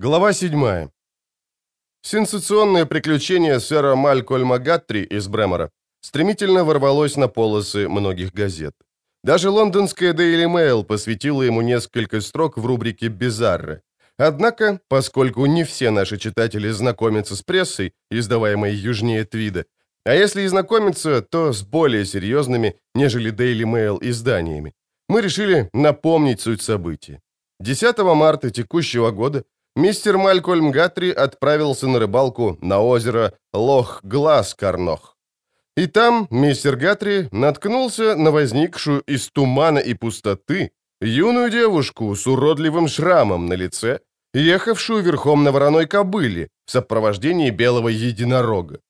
Глава 7. Сенсационное приключение сэра Малькольма Гаттри из Бремора стремительно ворвалось на полосы многих газет. Даже лондонская Daily Mail посвятила ему несколько строк в рубрике «Бизарре». Однако, поскольку не все наши читатели знакомятся с прессой, издаваемой южнее Твида, а если и знакомятся, то с более серьезными, нежели Daily Mail изданиями, мы решили напомнить суть событий. 10 марта текущего года мистер Малькольм Гатри отправился на рыбалку на озеро Лох-Глаз-Карнох. И там мистер Гатри наткнулся на возникшую из тумана и пустоты юную девушку с уродливым шрамом на лице, ехавшую верхом на вороной кобыле в сопровождении белого единорога.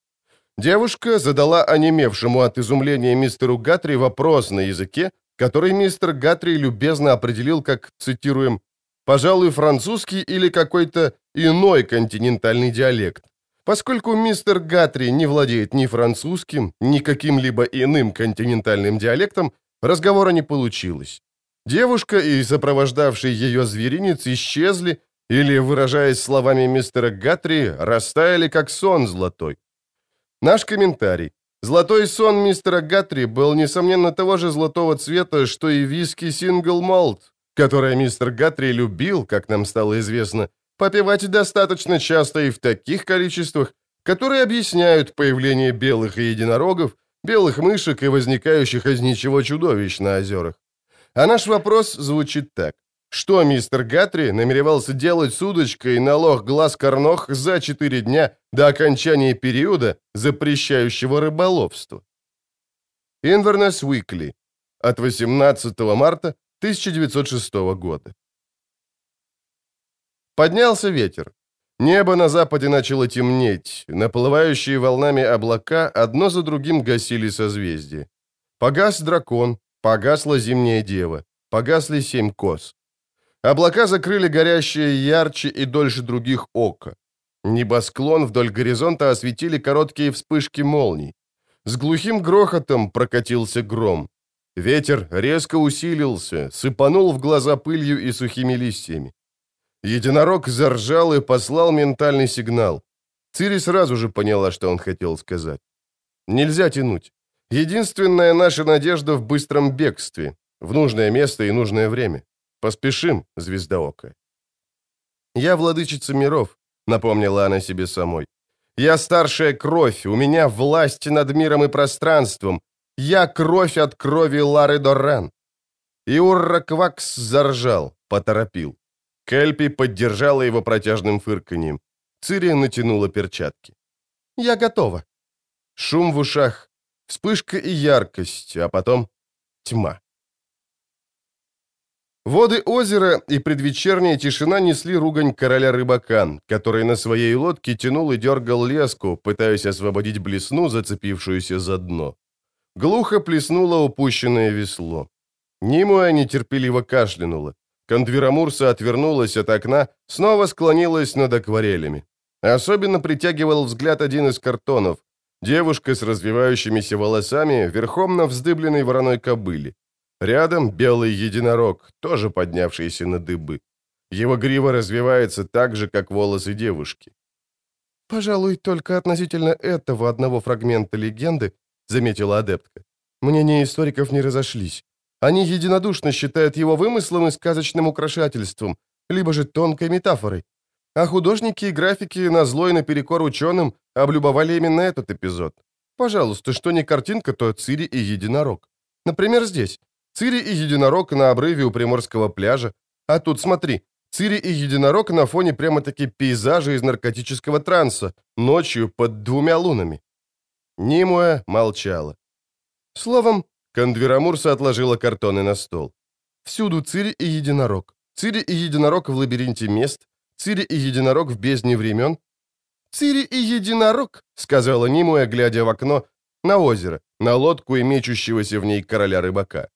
Девушка задала онемевшему от изумления мистеру Гатри вопрос на языке, который мистер Гатри любезно определил как, цитируем, пожалуй, французский или какой-то иной континентальный диалект. Поскольку мистер Гатри не владеет ни французским, ни каким-либо иным континентальным диалектом, разговора не получилось. Девушка и сопровождавший ее зверинец исчезли, или, выражаясь словами мистера Гатри, растаяли как сон золотой. Наш комментарий. Золотой сон мистера Гатри был, несомненно, того же золотого цвета, что и виски Сингл Молт, которое мистер Гатри любил, как нам стало известно, попивать достаточно часто и в таких количествах, которые объясняют появление белых единорогов, белых мышек и возникающих из ничего чудовищ на озерах. А наш вопрос звучит так. Что мистер Гатри намеревался делать с удочкой на лох глаз корнох за 4 дня до окончания периода, запрещающего рыболовство? Inverness Weekly от 18 марта 1906 года. Поднялся ветер. Небо на западе начало темнеть, наплывающие волнами облака одно за другим гасили созвездия. Погас дракон, погасла зимняя дева, погасли семь коз. Облака закрыли горящее ярче и дольше других око. Небосклон вдоль горизонта осветили короткие вспышки молний. С глухим грохотом прокатился гром. Ветер резко усилился, сыпанул в глаза пылью и сухими листьями. Единорог заржал и послал ментальный сигнал. Цири сразу же поняла, что он хотел сказать. Нельзя тянуть. Единственная наша надежда в быстром бегстве, в нужное место и нужное время. Поспешим, звездоока. Я владычица миров, напомнила она себе самой. Я старшая кровь, у меня власть над миром и пространством, я кровь от крови Лары Доррен. И Урраквакс заржал, поторопил. Кельпи поддержала его протяжным фырканьем. Цири натянула перчатки. «Я готова». Шум в ушах, вспышка и яркость, а потом тьма. Воды озера и предвечерняя тишина несли ругань короля рыбака, который на своей лодке тянул и дергал леску, пытаясь освободить блесну, зацепившуюся за дно. Глухо плеснуло упущенное весло. Нимуя нетерпеливо кашлянула. Кондверамурса отвернулась от окна, снова склонилась над акварелями. Особенно притягивал взгляд один из картонов. Девушка с развивающимися волосами, верхом на вздыбленной вороной кобыле. Рядом белый единорог, тоже поднявшийся на дыбы. Его грива развивается так же, как волосы девушки. «Пожалуй, только относительно этого одного фрагмента легенды — заметила адептка. «Мнения историков не разошлись. Они единодушно считают его вымыслом и сказочным украшательством, либо же тонкой метафорой. А художники и графики на злой наперекор ученым облюбовали именно этот эпизод. Пожалуйста, что не картинка, то Цири и единорог. Например, здесь. Цири и единорог на обрыве у Приморского пляжа. А тут смотри, Цири и единорог на фоне прямо-таки пейзажа из наркотического транса, ночью под двумя лунами. Нимуэ молчала. Словом, Кондверамурса отложила картоны на стол. Всюду Цири и единорог. Цири и единорог в лабиринте мест. Цири и единорог в бездне времен. «Цири и единорог», — сказала Нимуэ, глядя в окно, на озеро, на лодку и мечущегося в ней короля-рыбака.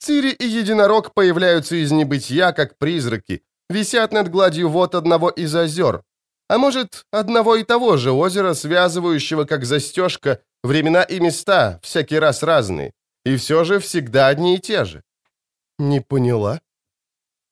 «Цири и единорог появляются из небытия, как призраки, висят над гладью вод одного из озер, а может, одного и того же озера, связывающего как застежка времена и места, всякий раз разные, и все же всегда одни и те же. Не поняла?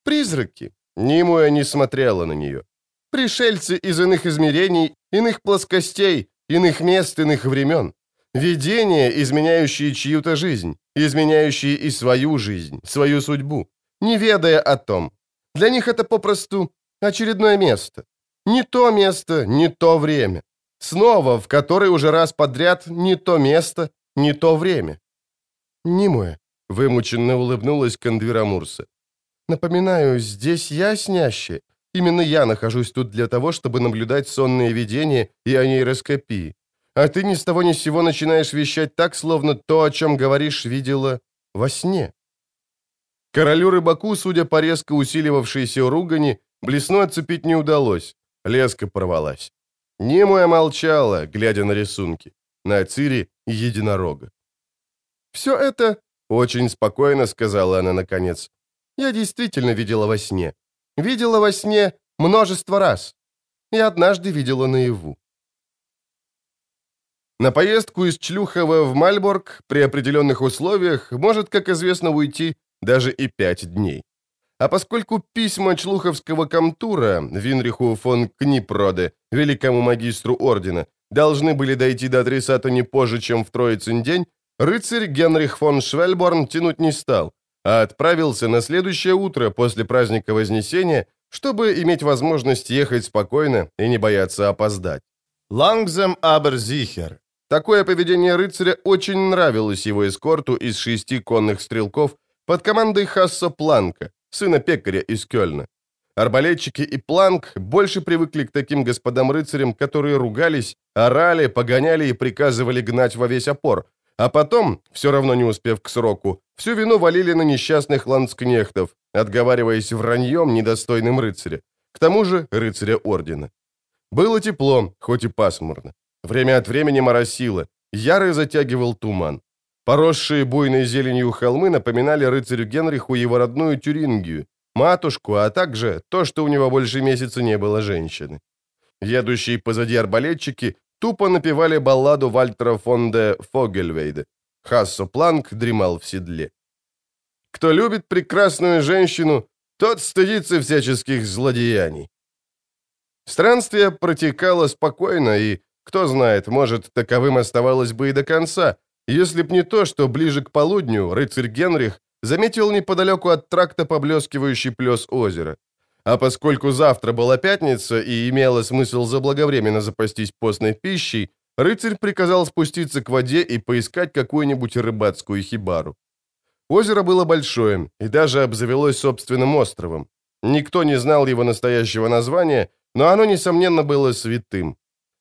Призраки. Нимуя не смотрела на нее. Пришельцы из иных измерений, иных плоскостей, иных мест, иных времен. Видения, изменяющие чью-то жизнь, изменяющие и свою жизнь, свою судьбу, не ведая о том. Для них это попросту очередное место. Не то место, не то время. Снова, в который уже раз подряд не то место, не то время. «Нимуэ», — вымученно улыбнулась Кандвира Мурса. «Напоминаю, здесь я снящая. Именно я нахожусь тут для того, чтобы наблюдать сонные видения и анейроскопии. А ты ни с того ни с сего начинаешь вещать так, словно то, о чем говоришь, видела во сне». Королю рыбаку, судя по резко усиливавшейся ругани, блесну отцепить не удалось. Леска порвалась. Немуя молчала, глядя на рисунки. На Цири единорога. «Все это...» — очень спокойно сказала она наконец. «Я действительно видела во сне. Видела во сне множество раз. И однажды видела наяву. На поездку из Члюхова в Мальборг при определенных условиях может, как известно, уйти даже и пять дней. А поскольку письма Члуховского комтура Винриху фон Книпроде, великому магистру ордена, должны были дойти до адресата не позже, чем в Троицын день, рыцарь Генрих фон Швельборн тянуть не стал, а отправился на следующее утро после праздника Вознесения, чтобы иметь возможность ехать спокойно и не бояться опоздать. Лангзем Аберзихер. Такое поведение рыцаря очень нравилось его эскорту из шести конных стрелков под командой Хасса Планка, сына пекаря из Кёльна. Арбалетчики и Планк больше привыкли к таким господам-рыцарям, которые ругались, орали, погоняли и приказывали гнать во весь опор, а потом, все равно не успев к сроку, всю вину валили на несчастных ланскнехтов, отговариваясь враньем недостойным рыцаря. К тому же рыцаря ордена. Было тепло, хоть и пасмурно. Время от времени моросило, ярый затягивал туман. Поросшие буйной зеленью холмы напоминали рыцарю Генриху его родную Тюрингию, матушку, а также то, что у него больше месяца не было женщины. Едущие позади арбалетчики тупо напевали балладу Вальтера фон де Фогельвейда. Хассо Планк дремал в седле. Кто любит прекрасную женщину, тот стыдится всяческих злодеяний. Странствие протекало спокойно, и, кто знает, может, таковым оставалось бы и до конца, если б не то, что ближе к полудню рыцарь Генрих заметил неподалеку от тракта поблескивающий плес озера. А поскольку завтра была пятница и имело смысл заблаговременно запастись постной пищей, рыцарь приказал спуститься к воде и поискать какую-нибудь рыбацкую хибару. Озеро было большое и даже обзавелось собственным островом. Никто не знал его настоящего названия, но оно, несомненно, было святым.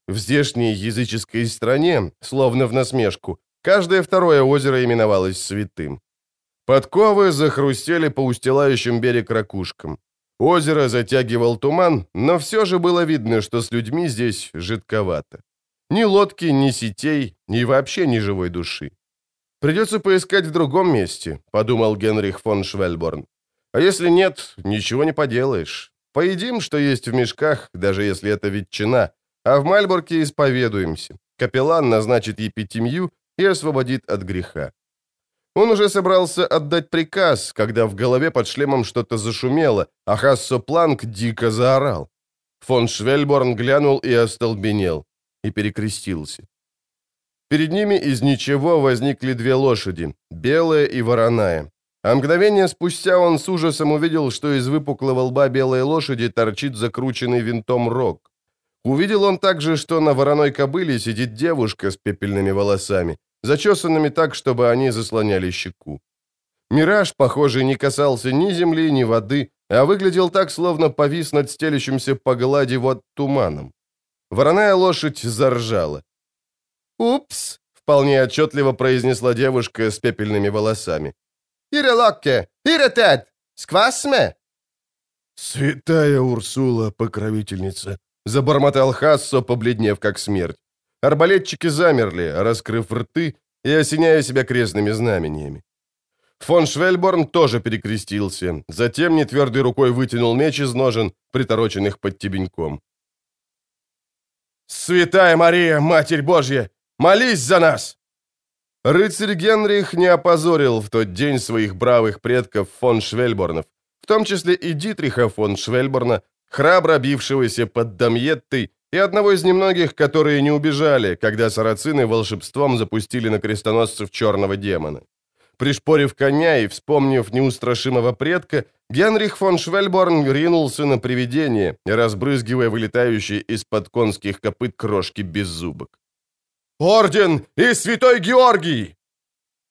В здешней языческой стране, словно в насмешку, каждое второе озеро именовалось святым. Подковы захрустели по устилающим берег ракушкам. Озеро затягивал туман, но все же было видно, что с людьми здесь жидковато. Ни лодки, ни сетей, ни вообще ни живой души. «Придется поискать в другом месте», — подумал Генрих фон Швельборн. «А если нет, ничего не поделаешь. Поедим, что есть в мешках, даже если это ветчина, а в Мальборке исповедуемся. Капеллан назначит епитемью и освободит от греха». Он уже собрался отдать приказ, когда в голове под шлемом что-то зашумело, а Хассо Планк дико заорал. Фон Швельборн глянул и остолбенел, и перекрестился. Перед ними из ничего возникли две лошади, белая и вороная. А мгновение спустя он с ужасом увидел, что из выпуклого лба белой лошади торчит закрученный винтом рог. Увидел он также, что на вороной кобыле сидит девушка с пепельными волосами, зачесанными так, чтобы они заслоняли щеку. Мираж, похоже, не касался ни земли, ни воды, а выглядел так, словно повис над стелющимся по глади вот туманом. Вороная лошадь заржала. «Упс!» — вполне отчетливо произнесла девушка с пепельными волосами. «Ире Локке! Ире Тед! Сквасме!» «Святая Урсула, покровительница!» — забормотал Хассо, побледнев как смерть. Арбалетчики замерли, раскрыв рты и осеняя себя крестными знамениями. Фон Швельборн тоже перекрестился, затем нетвердой рукой вытянул меч из ножен, притороченных под тебеньком. «Святая Мария, Матерь Божья, молись за нас!» Рыцарь Генрих не опозорил в тот день своих бравых предков фон Швельборнов, в том числе и Дитриха фон Швельборна, храбро бившегося под Дамьеттой и одного из немногих, которые не убежали, когда сарацины волшебством запустили на крестоносцев черного демона. Пришпорив коня и вспомнив неустрашимого предка, Генрих фон Швельборн ринулся на привидение, разбрызгивая вылетающие из-под конских копыт крошки беззубок. «Орден и святой Георгий!»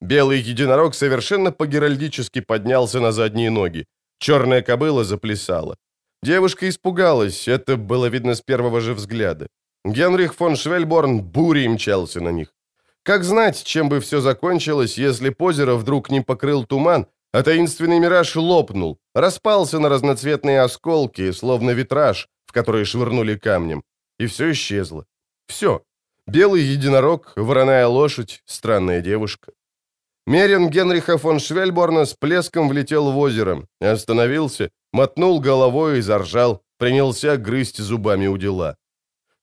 Белый единорог совершенно по-геральдически поднялся на задние ноги. Черная кобыла заплясала. Девушка испугалась, это было видно с первого же взгляда. Генрих фон Швельборн бурей мчался на них. Как знать, чем бы все закончилось, если позеро вдруг не покрыл туман, а таинственный мираж лопнул, распался на разноцветные осколки, словно витраж, в который швырнули камнем, и все исчезло. Все. Белый единорог, вороная лошадь, странная девушка. Мерин Генриха фон Швельборна с плеском влетел в озеро, остановился, мотнул головой и заржал, принялся грызть зубами у дела.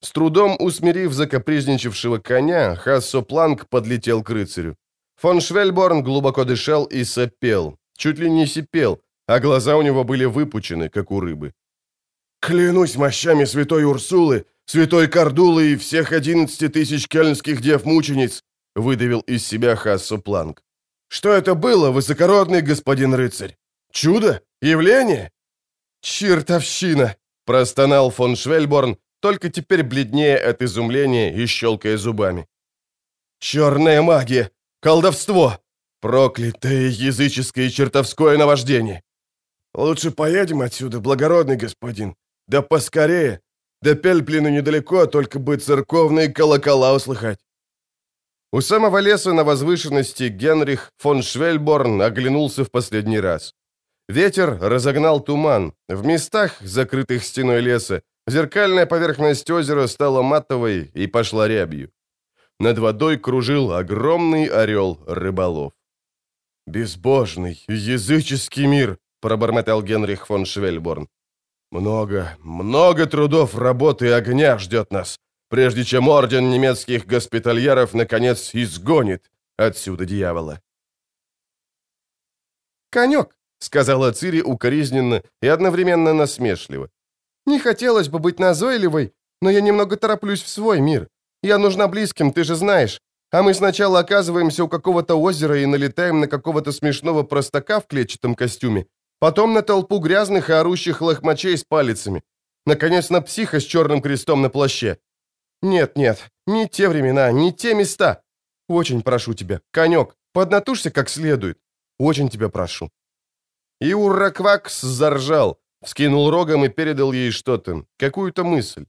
С трудом усмирив закапризничавшего коня, Хассо Планк подлетел к рыцарю. Фон Швельборн глубоко дышал и сопел, чуть ли не сипел, а глаза у него были выпучены, как у рыбы. «Клянусь мощами святой Урсулы, святой Кардулы и всех одиннадцати тысяч кельнских дев-мучениц!» выдавил из себя Хассо Планк. «Что это было, высокородный господин рыцарь? Чудо? Явление?» «Чертовщина!» – простонал фон Швельборн, только теперь бледнее от изумления и щелкая зубами. «Черная магия! Колдовство! Проклятое языческое чертовское наваждение!» «Лучше поедем отсюда, благородный господин. Да поскорее. До Пельплина недалеко, только бы церковные колокола услыхать». У самого леса на возвышенности Генрих фон Швельборн оглянулся в последний раз. Ветер разогнал туман. В местах, закрытых стеной леса, Зеркальная поверхность озера стала матовой и пошла рябью. Над водой кружил огромный орел рыболов. «Безбожный, языческий мир!» — пробормотал Генрих фон Швельборн. «Много, много трудов, работы и огня ждет нас, прежде чем орден немецких госпитальеров наконец изгонит отсюда дьявола». «Конек!» — сказала Цири укоризненно и одновременно насмешливо. Не хотелось бы быть назойливой, но я немного тороплюсь в свой мир. Я нужна близким, ты же знаешь. А мы сначала оказываемся у какого-то озера и налетаем на какого-то смешного простака в клетчатом костюме, потом на толпу грязных и орущих лохмачей с палицами, наконец на психа с черным крестом на плаще. Нет, нет, не те времена, не те места. Очень прошу тебя, конек, поднатужься как следует. Очень тебя прошу». И Урраквакс заржал, Вскинул рогом и передал ей что-то, какую-то мысль.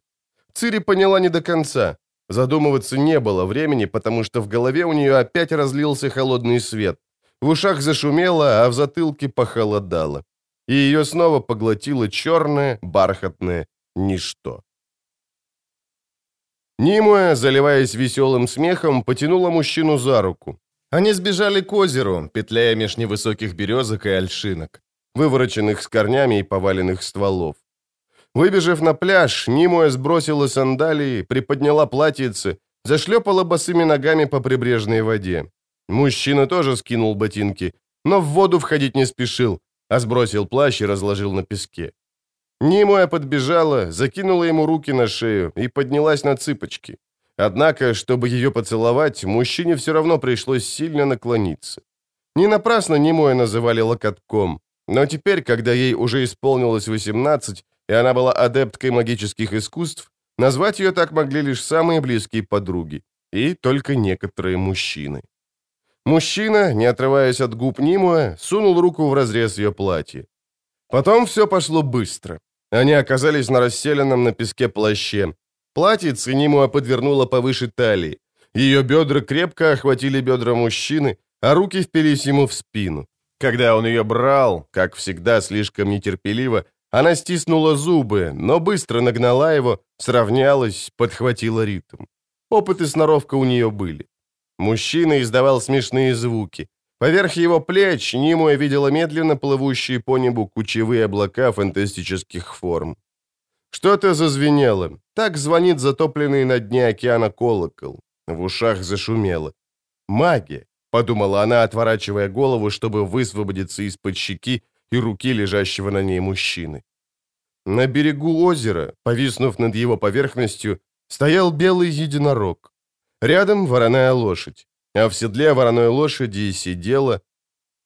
Цири поняла не до конца. Задумываться не было времени, потому что в голове у нее опять разлился холодный свет. В ушах зашумело, а в затылке похолодало. И ее снова поглотило черное, бархатное ничто. Нимуэ, заливаясь веселым смехом, потянула мужчину за руку. Они сбежали к озеру, петляя меж невысоких березок и ольшинок вывороченных с корнями и поваленных стволов. Выбежав на пляж, Нимуэ сбросила сандалии, приподняла платьице, зашлепала босыми ногами по прибрежной воде. Мужчина тоже скинул ботинки, но в воду входить не спешил, а сбросил плащ и разложил на песке. Нимуэ подбежала, закинула ему руки на шею и поднялась на цыпочки. Однако, чтобы ее поцеловать, мужчине все равно пришлось сильно наклониться. Не напрасно Нимуэ называли локотком. Но теперь, когда ей уже исполнилось 18, и она была адепткой магических искусств, назвать ее так могли лишь самые близкие подруги, и только некоторые мужчины. Мужчина, не отрываясь от губ Нимуэ, сунул руку в разрез ее платья. Потом все пошло быстро. Они оказались на расселенном на песке плаще. Платьице Нимуэ подвернула повыше талии. Ее бедра крепко охватили бедра мужчины, а руки впились ему в спину. Когда он ее брал, как всегда слишком нетерпеливо, она стиснула зубы, но быстро нагнала его, сравнялась, подхватила ритм. Опыт и сноровка у нее были. Мужчина издавал смешные звуки. Поверх его плеч Нимуя видела медленно плывущие по небу кучевые облака фантастических форм. Что-то зазвенело. Так звонит затопленный на дне океана колокол. В ушах зашумело. Магия. — подумала она, отворачивая голову, чтобы высвободиться из-под щеки и руки лежащего на ней мужчины. На берегу озера, повиснув над его поверхностью, стоял белый единорог. Рядом вороная лошадь, а в седле вороной лошади сидела...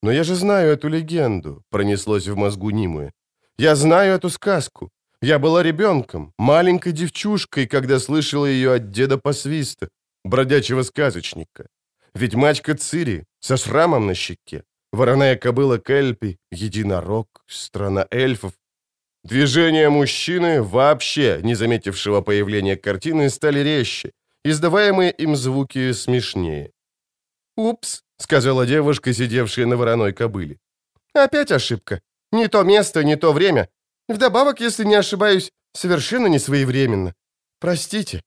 Но я же знаю эту легенду, пронеслось в мозгу Нимуэ. Я знаю эту сказку. Я была ребенком, маленькой девчушкой, когда слышала ее от деда посвиста, бродячего сказочника. Ведь мачка Цири со шрамом на щеке, вороная кобыла Кельпи, единорог, страна эльфов. Движения мужчины, вообще не заметившего появления картины, стали резче, издаваемые им звуки смешнее. «Упс», — сказала девушка, сидевшая на вороной кобыле. «Опять ошибка. Не то место, не то время. Вдобавок, если не ошибаюсь, совершенно не своевременно. Простите».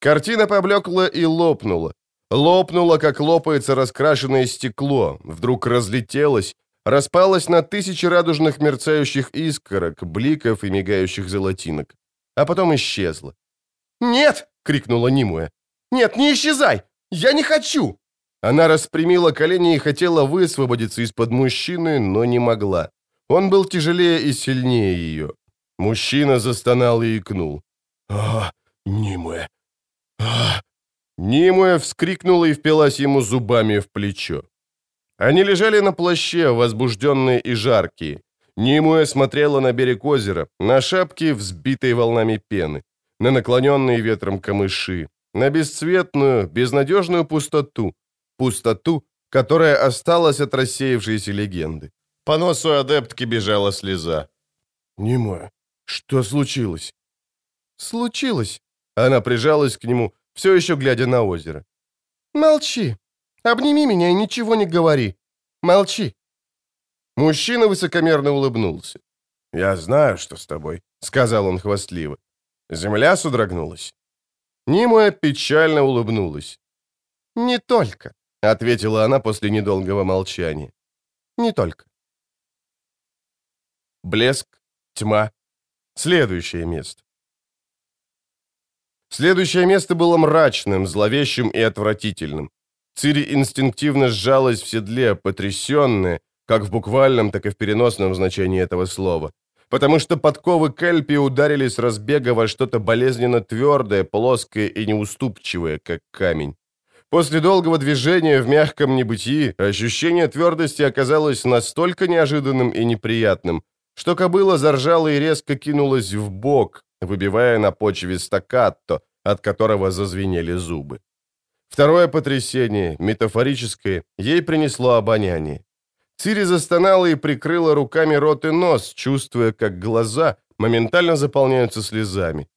Картина поблекла и лопнула. Лопнула, как лопается раскрашенное стекло, вдруг разлетелась, распалась на тысячи радужных мерцающих искорок, бликов и мигающих золотинок, а потом исчезла. «Нет!» — крикнула Нимуя. «Нет, не исчезай! Я не хочу!» Она распрямила колени и хотела высвободиться из-под мужчины, но не могла. Он был тяжелее и сильнее ее. Мужчина застонал и икнул. «А, Нимуэ! А!» Нимуэ вскрикнула и впилась ему зубами в плечо. Они лежали на плаще, возбужденные и жаркие. Нимуэ смотрела на берег озера, на шапки, взбитые волнами пены, на наклоненные ветром камыши, на бесцветную, безнадежную пустоту, пустоту, которая осталась от рассеявшейся легенды. По носу адептки бежала слеза. «Нимуэ, что случилось?» «Случилось». Она прижалась к нему, все еще глядя на озеро. «Молчи. Обними меня и ничего не говори. Молчи». Мужчина высокомерно улыбнулся. «Я знаю, что с тобой», — сказал он хвастливо. Земля содрогнулась. Нимуя печально улыбнулась. «Не только», — ответила она после недолгого молчания. «Не только». Блеск, тьма. Следующее место. Следующее место было мрачным, зловещим и отвратительным. Цири инстинктивно сжалась в седле, потрясенная, как в буквальном, так и в переносном значении этого слова. Потому что подковы Кельпи ударили с разбега во что-то болезненно твердое, плоское и неуступчивое, как камень. После долгого движения в мягком небытии ощущение твердости оказалось настолько неожиданным и неприятным, что кобыла заржала и резко кинулась в бок, выбивая на почве стаккато, от которого зазвенели зубы. Второе потрясение, метафорическое, ей принесло обоняние. Цири застонала и прикрыла руками рот и нос, чувствуя, как глаза моментально заполняются слезами.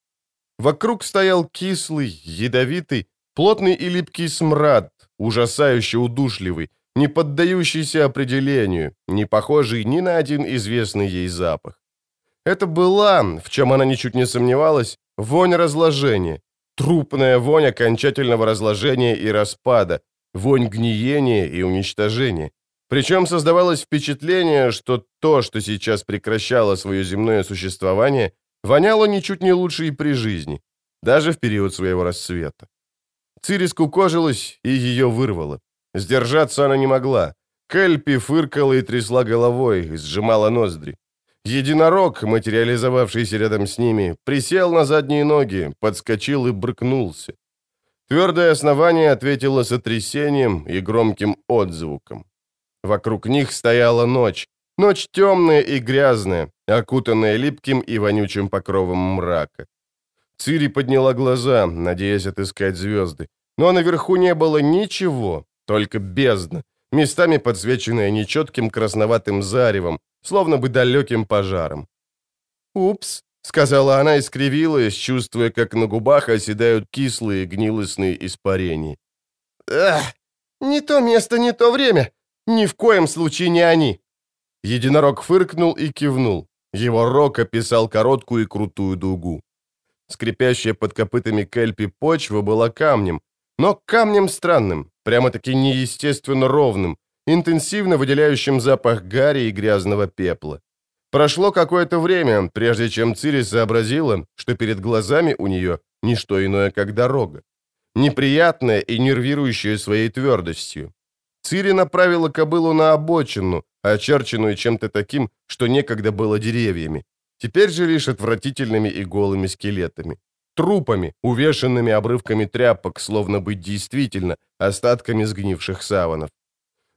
Вокруг стоял кислый, ядовитый, плотный и липкий смрад, ужасающе удушливый, не поддающийся определению, не похожий ни на один известный ей запах. Это была, в чем она ничуть не сомневалась, вонь разложения, трупная вонь окончательного разложения и распада, вонь гниения и уничтожения. Причем создавалось впечатление, что то, что сейчас прекращало свое земное существование, воняло ничуть не лучше и при жизни, даже в период своего рассвета. Цири скукожилась и ее вырвало. Сдержаться она не могла. Кельпи фыркала и трясла головой, сжимала ноздри. Единорог, материализовавшийся рядом с ними, присел на задние ноги, подскочил и брыкнулся. Твердое основание ответило сотрясением и громким отзвуком. Вокруг них стояла ночь. Ночь темная и грязная, окутанная липким и вонючим покровом мрака. Цири подняла глаза, надеясь отыскать звезды. Но наверху не было ничего, только бездна, местами подсвеченная нечетким красноватым заревом, словно бы далеким пожаром. «Упс», — сказала она и скривилась, чувствуя, как на губах оседают кислые гнилостные испарения. «Эх, не то место, не то время. Ни в коем случае не они». Единорог фыркнул и кивнул. Его рог описал короткую и крутую дугу. Скрипящая под копытами кельпи почва была камнем, но камнем странным, прямо-таки неестественно ровным, интенсивно выделяющим запах гари и грязного пепла. Прошло какое-то время, прежде чем Цири сообразила, что перед глазами у нее не что иное, как дорога. Неприятная и нервирующая своей твердостью. Цири направила кобылу на обочину, очерченную чем-то таким, что некогда было деревьями. Теперь же лишь отвратительными и голыми скелетами. Трупами, увешанными обрывками тряпок, словно быть действительно, остатками сгнивших саванов.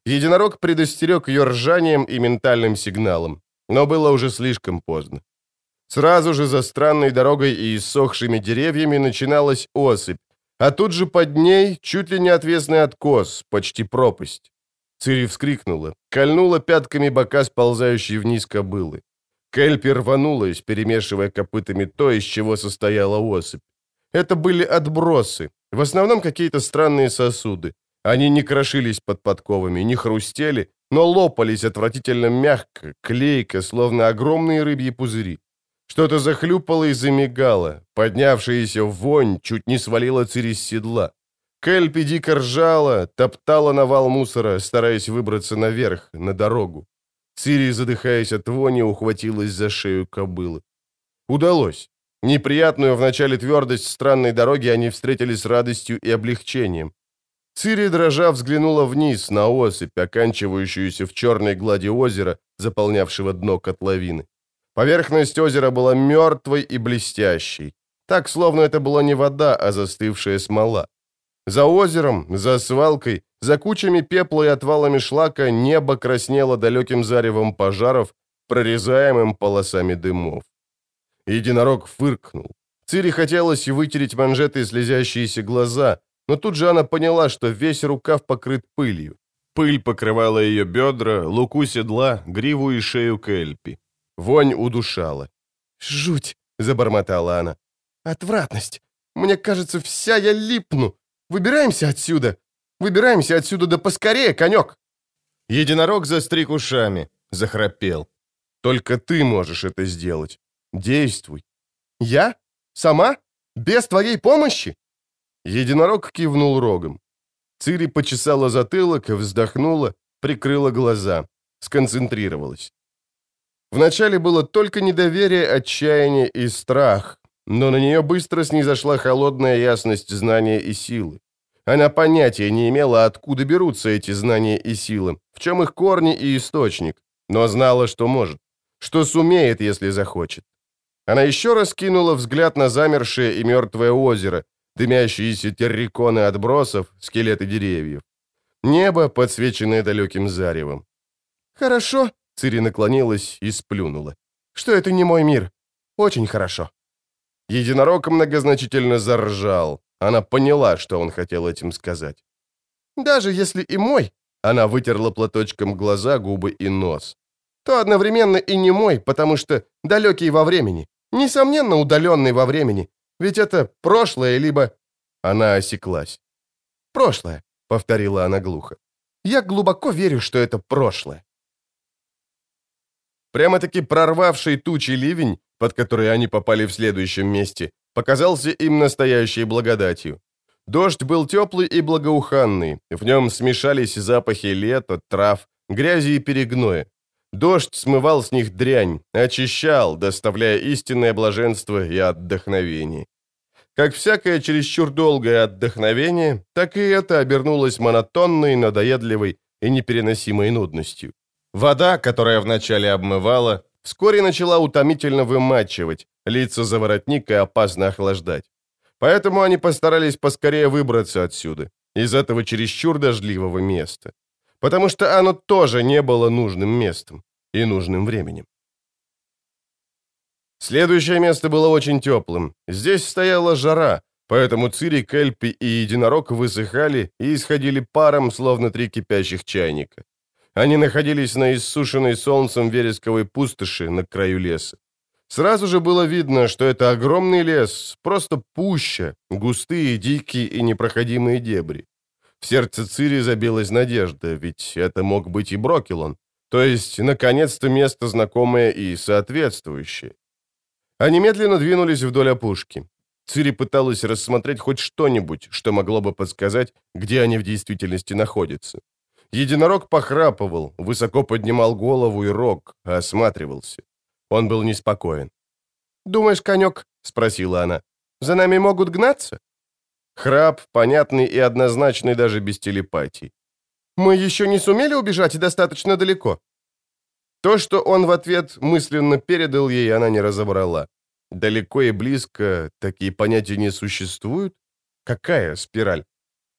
Единорог предостерег ее ржанием и ментальным сигналом, но было уже слишком поздно. Сразу же за странной дорогой и иссохшими деревьями начиналась осыпь, а тут же под ней чуть ли не отвесный откос, почти пропасть. Цири вскрикнула, кольнула пятками бока сползающей вниз кобылы. Кельпи рванулась, перемешивая копытами то, из чего состояла осыпь. Это были отбросы, в основном какие-то странные сосуды. Они не крошились под подковами, не хрустели, но лопались отвратительно мягко, клейко, словно огромные рыбьи пузыри. Что-то захлюпало и замигало. Поднявшаяся вонь чуть не свалила Цири с седла. Кельпи дико ржала, топтала навал мусора, стараясь выбраться наверх, на дорогу. Цири, задыхаясь от вони, ухватилась за шею кобылы. Удалось. Неприятную вначале твердость странной дороги они встретили с радостью и облегчением. Цири, дрожа, взглянула вниз на осыпь, оканчивающуюся в черной глади озера, заполнявшего дно котловины. Поверхность озера была мертвой и блестящей. Так, словно это была не вода, а застывшая смола. За озером, за свалкой, за кучами пепла и отвалами шлака небо краснело далеким заревом пожаров, прорезаемым полосами дымов. Единорог фыркнул. Цири хотелось вытереть манжеты слезящиеся глаза, но тут же она поняла, что весь рукав покрыт пылью. Пыль покрывала ее бедра, луку седла, гриву и шею Кельпи. Вонь удушала. «Жуть!» — забормотала она. «Отвратность! Мне кажется, вся я липну! Выбираемся отсюда! Выбираемся отсюда да поскорее, конек!» Единорог застриг ушами, захрапел. «Только ты можешь это сделать. Действуй». «Я? Сама? Без твоей помощи?» Единорог кивнул рогом. Цири почесала затылок, вздохнула, прикрыла глаза, сконцентрировалась. Вначале было только недоверие, отчаяние и страх, но на нее быстро снизошла холодная ясность знания и силы. Она понятия не имела, откуда берутся эти знания и силы, в чем их корни и источник, но знала, что может, что сумеет, если захочет. Она еще раз кинула взгляд на замершее и мертвое озеро, дымящиеся терриконы отбросов, скелеты деревьев. Небо, подсвеченное далеким заревом. «Хорошо», — Цири наклонилась и сплюнула. «Что это не мой мир? Очень хорошо». Единорог многозначительно заржал. Она поняла, что он хотел этим сказать. «Даже если и мой», — она вытерла платочком глаза, губы и нос, «то одновременно и не мой, потому что далекий во времени, несомненно удаленный во времени, ведь это прошлое, либо...» Она осеклась. «Прошлое», — повторила она глухо. «Я глубоко верю, что это прошлое». Прямо-таки прорвавший тучи ливень, под который они попали в следующем месте, показался им настоящей благодатью. Дождь был теплый и благоуханный, в нем смешались запахи лета, трав, грязи и перегноя. Дождь смывал с них дрянь, очищал, доставляя истинное блаженство и отдохновение. Как всякое чересчур долгое отдохновение, так и это обернулось монотонной, надоедливой и непереносимой нудностью. Вода, которая вначале обмывала, вскоре начала утомительно вымачивать, лица за воротник и опасно охлаждать. Поэтому они постарались поскорее выбраться отсюда, из этого чересчур дождливого места. Потому что оно тоже не было нужным местом и нужным временем. Следующее место было очень теплым. Здесь стояла жара, поэтому Цири, Кельпи и Единорог высыхали и исходили паром, словно три кипящих чайника. Они находились на иссушенной солнцем вересковой пустоши на краю леса. Сразу же было видно, что это огромный лес, просто пуща, густые, дикие и непроходимые дебри. В сердце Цири забилась надежда, ведь это мог быть и Брокелон, то есть, наконец-то, место знакомое и соответствующее. Они медленно двинулись вдоль опушки. Цири пыталась рассмотреть хоть что-нибудь, что могло бы подсказать, где они в действительности находятся. Единорог похрапывал, высоко поднимал голову и рог, осматривался. Он был неспокоен. «Думаешь, конек?» — спросила она. «За нами могут гнаться?» Храп, понятный и однозначный даже без телепатии. «Мы еще не сумели убежать достаточно далеко?» То, что он в ответ мысленно передал ей, она не разобрала. Далеко и близко такие понятия не существуют? Какая спираль?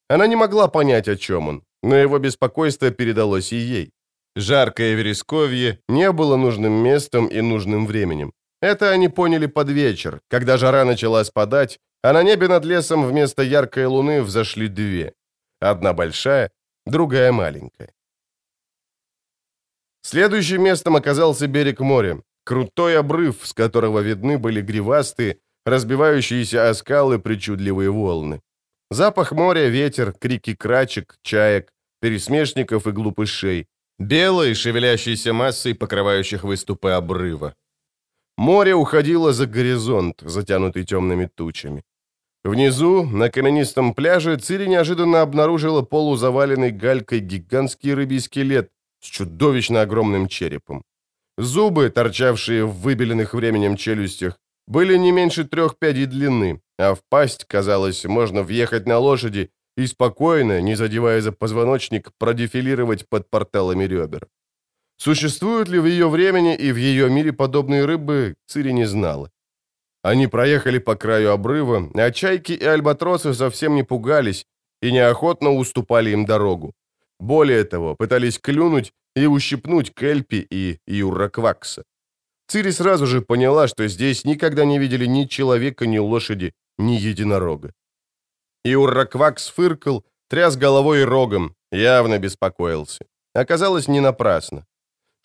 Она не могла понять, о чем он, но его беспокойство передалось и ей. Жаркое вересковье не было нужным местом и нужным временем. Это они поняли под вечер, когда жара начала спадать, а на небе над лесом вместо яркой луны взошли две. Одна большая, другая маленькая. Следующим местом оказался берег моря, крутой обрыв, с которого видны были гривастые, разбивающиеся о скалы причудливые волны. Запах моря, ветер, крики крачек, чаек, пересмешников и глупышей, белой шевелящейся массой покрывающих выступы обрыва. Море уходило за горизонт, затянутый темными тучами. Внизу, на каменистом пляже, Цири неожиданно обнаружила полузаваленный галькой гигантский рыбий скелет с чудовищно огромным черепом. Зубы, торчавшие в выбеленных временем челюстях, были не меньше трех пядей длины, а в пасть, казалось, можно въехать на лошади и спокойно, не задевая за позвоночник, продефилировать под порталами ребер. Существуют ли в ее времени и в ее мире подобные рыбы, Цири не знала. Они проехали по краю обрыва, а чайки и альбатросы совсем не пугались и неохотно уступали им дорогу. Более того, пытались клюнуть и ущипнуть Кельпи и Юраквакса. Цири сразу же поняла, что здесь никогда не видели ни человека, ни лошади, ни единорога. Юраквакс фыркал, тряс головой и рогом, явно беспокоился. Оказалось, не напрасно.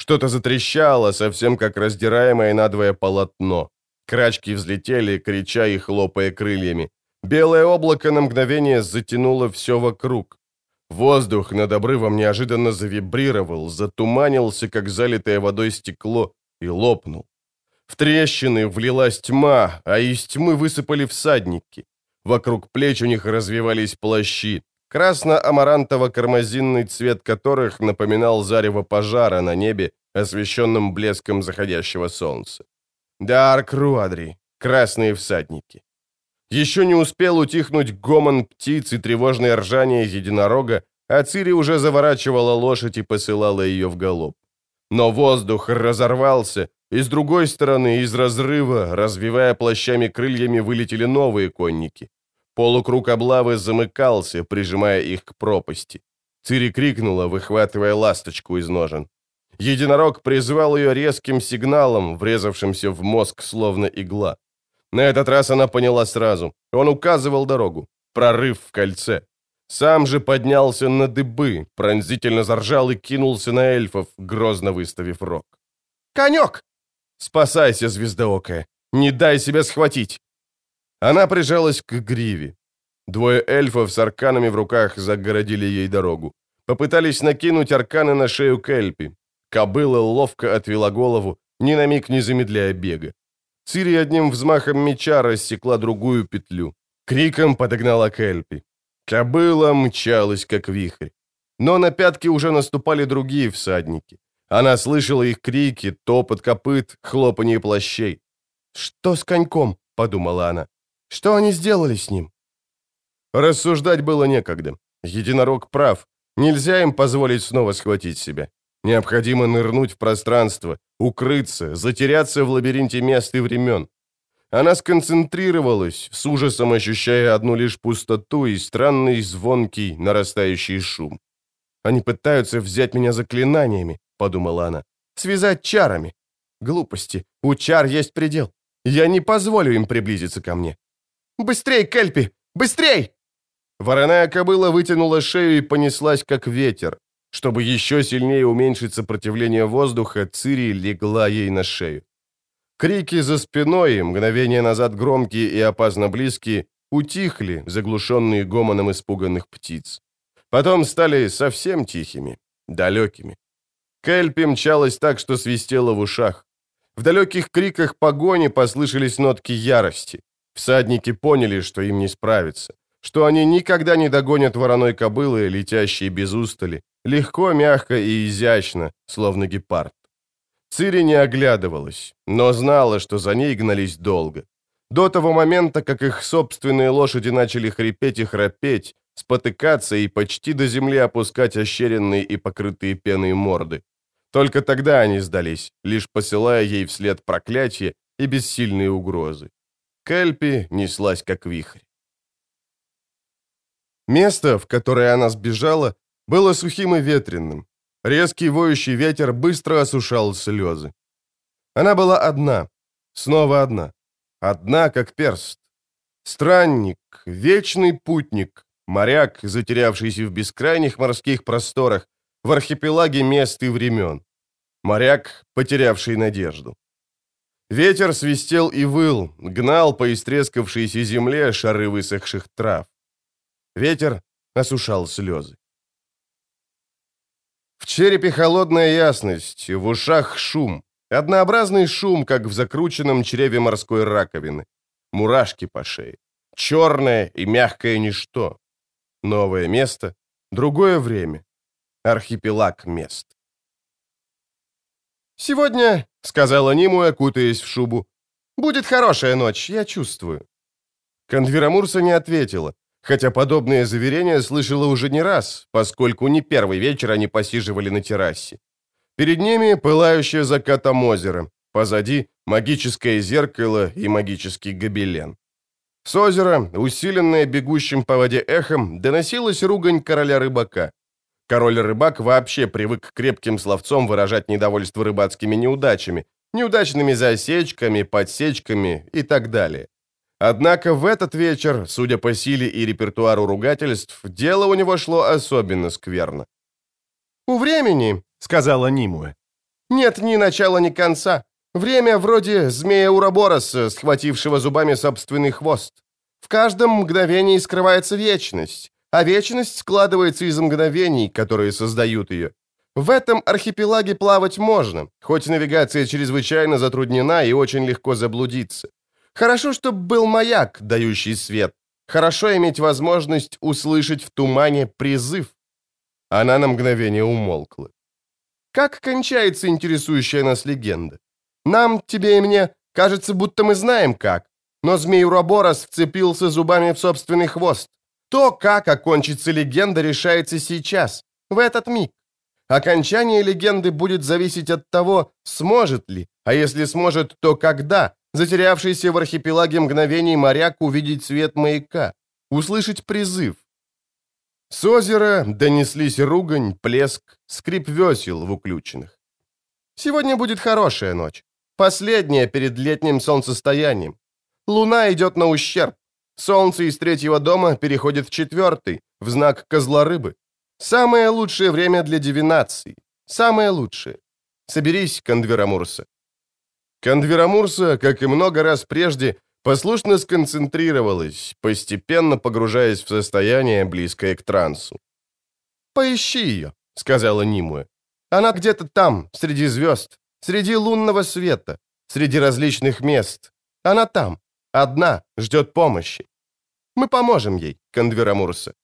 Что-то затрещало, совсем как раздираемое надвое полотно. Крачки взлетели, крича и хлопая крыльями. Белое облако на мгновение затянуло все вокруг. Воздух над обрывом неожиданно завибрировал, затуманился, как залитое водой стекло, и лопнул. В трещины влилась тьма, а из тьмы высыпали всадники. Вокруг плеч у них развивались плащи, красно-амарантово-кармазинный цвет которых напоминал зарево пожара на небе, освещенном блеском заходящего солнца. Дарк Руадри, красные всадники. Еще не успел утихнуть гомон птиц и тревожное ржание единорога, а Цири уже заворачивала лошадь и посылала ее в галоп. Но воздух разорвался, и с другой стороны, из разрыва, развивая плащами крыльями, вылетели новые конники. Полукруг облавы замыкался, прижимая их к пропасти. Цири крикнула, выхватывая ласточку из ножен. Единорог призвал ее резким сигналом, врезавшимся в мозг словно игла. На этот раз она поняла сразу. Он указывал дорогу. Прорыв в кольце. Сам же поднялся на дыбы, пронзительно заржал и кинулся на эльфов, грозно выставив рог. «Конек!» «Спасайся, звездоокая! Не дай себя схватить!» Она прижалась к гриве. Двое эльфов с арканами в руках загородили ей дорогу. Попытались накинуть арканы на шею Кельпи. Кобыла ловко отвела голову, ни на миг не замедляя бега. Цири одним взмахом меча рассекла другую петлю. Криком подогнала Кельпи. Кобыла мчалась, как вихрь. Но на пятки уже наступали другие всадники. Она слышала их крики, топот копыт, хлопанье плащей. «Что с коньком?» — подумала она. «Что они сделали с ним?» Рассуждать было некогда. Единорог прав. Нельзя им позволить снова схватить себя. Необходимо нырнуть в пространство, укрыться, затеряться в лабиринте мест и времен. Она сконцентрировалась, с ужасом ощущая одну лишь пустоту и странный звонкий нарастающий шум. «Они пытаются взять меня заклинаниями», — подумала она, — «связать чарами. Глупости, у чар есть предел. Я не позволю им приблизиться ко мне». «Быстрей, Кельпи! Быстрей!» Вороная кобыла вытянула шею и понеслась, как ветер. Чтобы еще сильнее уменьшить сопротивление воздуха, Цири легла ей на шею. Крики за спиной, мгновение назад громкие и опасно близкие, утихли, заглушенные гомоном испуганных птиц. Потом стали совсем тихими, далекими. Кэльпи мчалась так, что свистела в ушах. В далеких криках погони послышались нотки ярости. Всадники поняли, что им не справиться, что они никогда не догонят вороной кобылы, летящей без устали, Легко, мягко и изящно, словно гепард. Цири не оглядывалась, но знала, что за ней гнались долго. До того момента, как их собственные лошади начали хрипеть и храпеть, спотыкаться и почти до земли опускать ощеренные и покрытые пеной морды. Только тогда они сдались, лишь посылая ей вслед проклятие и бессильные угрозы. Кельпи неслась как вихрь. Место, в которое она сбежала, было сухим и ветреным. Резкий воющий ветер быстро осушал слезы. Она была одна, снова одна, одна, как перст. Странник, вечный путник, моряк, затерявшийся в бескрайних морских просторах, в архипелаге мест и времен. Моряк, потерявший надежду. Ветер свистел и выл, гнал по истрескавшейся земле шары высохших трав. Ветер осушал слезы. В черепе холодная ясность, в ушах шум. Однообразный шум, как в закрученном чреве морской раковины. Мурашки по шее. Черное и мягкое ничто. Новое место, другое время. Архипелаг мест. «Сегодня», — сказала Ниму, окутаясь в шубу, — «будет хорошая ночь, я чувствую». Конверамурса не ответила, хотя подобные заверения слышала уже не раз, поскольку не первый вечер они посиживали на террасе. Перед ними пылающее закатом озеро, позади магическое зеркало и магический гобелен. С озера, усиленное бегущим по воде эхом, доносилась ругань короля-рыбака. Король-рыбак вообще привык к крепким словцом выражать недовольство рыбацкими неудачами, неудачными засечками, подсечками и так далее. Однако в этот вечер, судя по силе и репертуару ругательств, дело у него шло особенно скверно. «У времени», — сказала Нимуэ, — «нет ни начала, ни конца. Время вроде змея Урабороса, схватившего зубами собственный хвост. В каждом мгновении скрывается вечность а вечность складывается из мгновений, которые создают ее. В этом архипелаге плавать можно, хоть навигация чрезвычайно затруднена и очень легко заблудиться. Хорошо, чтобы был маяк, дающий свет. Хорошо иметь возможность услышать в тумане призыв. Она на мгновение умолкла. Как кончается интересующая нас легенда? Нам, тебе и мне, кажется, будто мы знаем как. Но змей Ураборос вцепился зубами в собственный хвост. То, как окончится легенда, решается сейчас, в этот миг. Окончание легенды будет зависеть от того, сможет ли, а если сможет, то когда, затерявшийся в архипелаге мгновений моряк увидеть свет маяка, услышать призыв. С озера донеслись ругань, плеск, скрип весел в уключенных. Сегодня будет хорошая ночь, последняя перед летним солнцестоянием. Луна идет на ущерб, Солнце из третьего дома переходит в четвертый, в знак козла рыбы. Самое лучшее время для дивинации. Самое лучшее. Соберись, Кондверамурса. Кондверамурса, как и много раз прежде, послушно сконцентрировалась, постепенно погружаясь в состояние, близкое к трансу. «Поищи ее», — сказала Нимуэ. «Она где-то там, среди звезд, среди лунного света, среди различных мест. Она там, одна, ждет помощи. Мы поможем ей, Кондверамурса.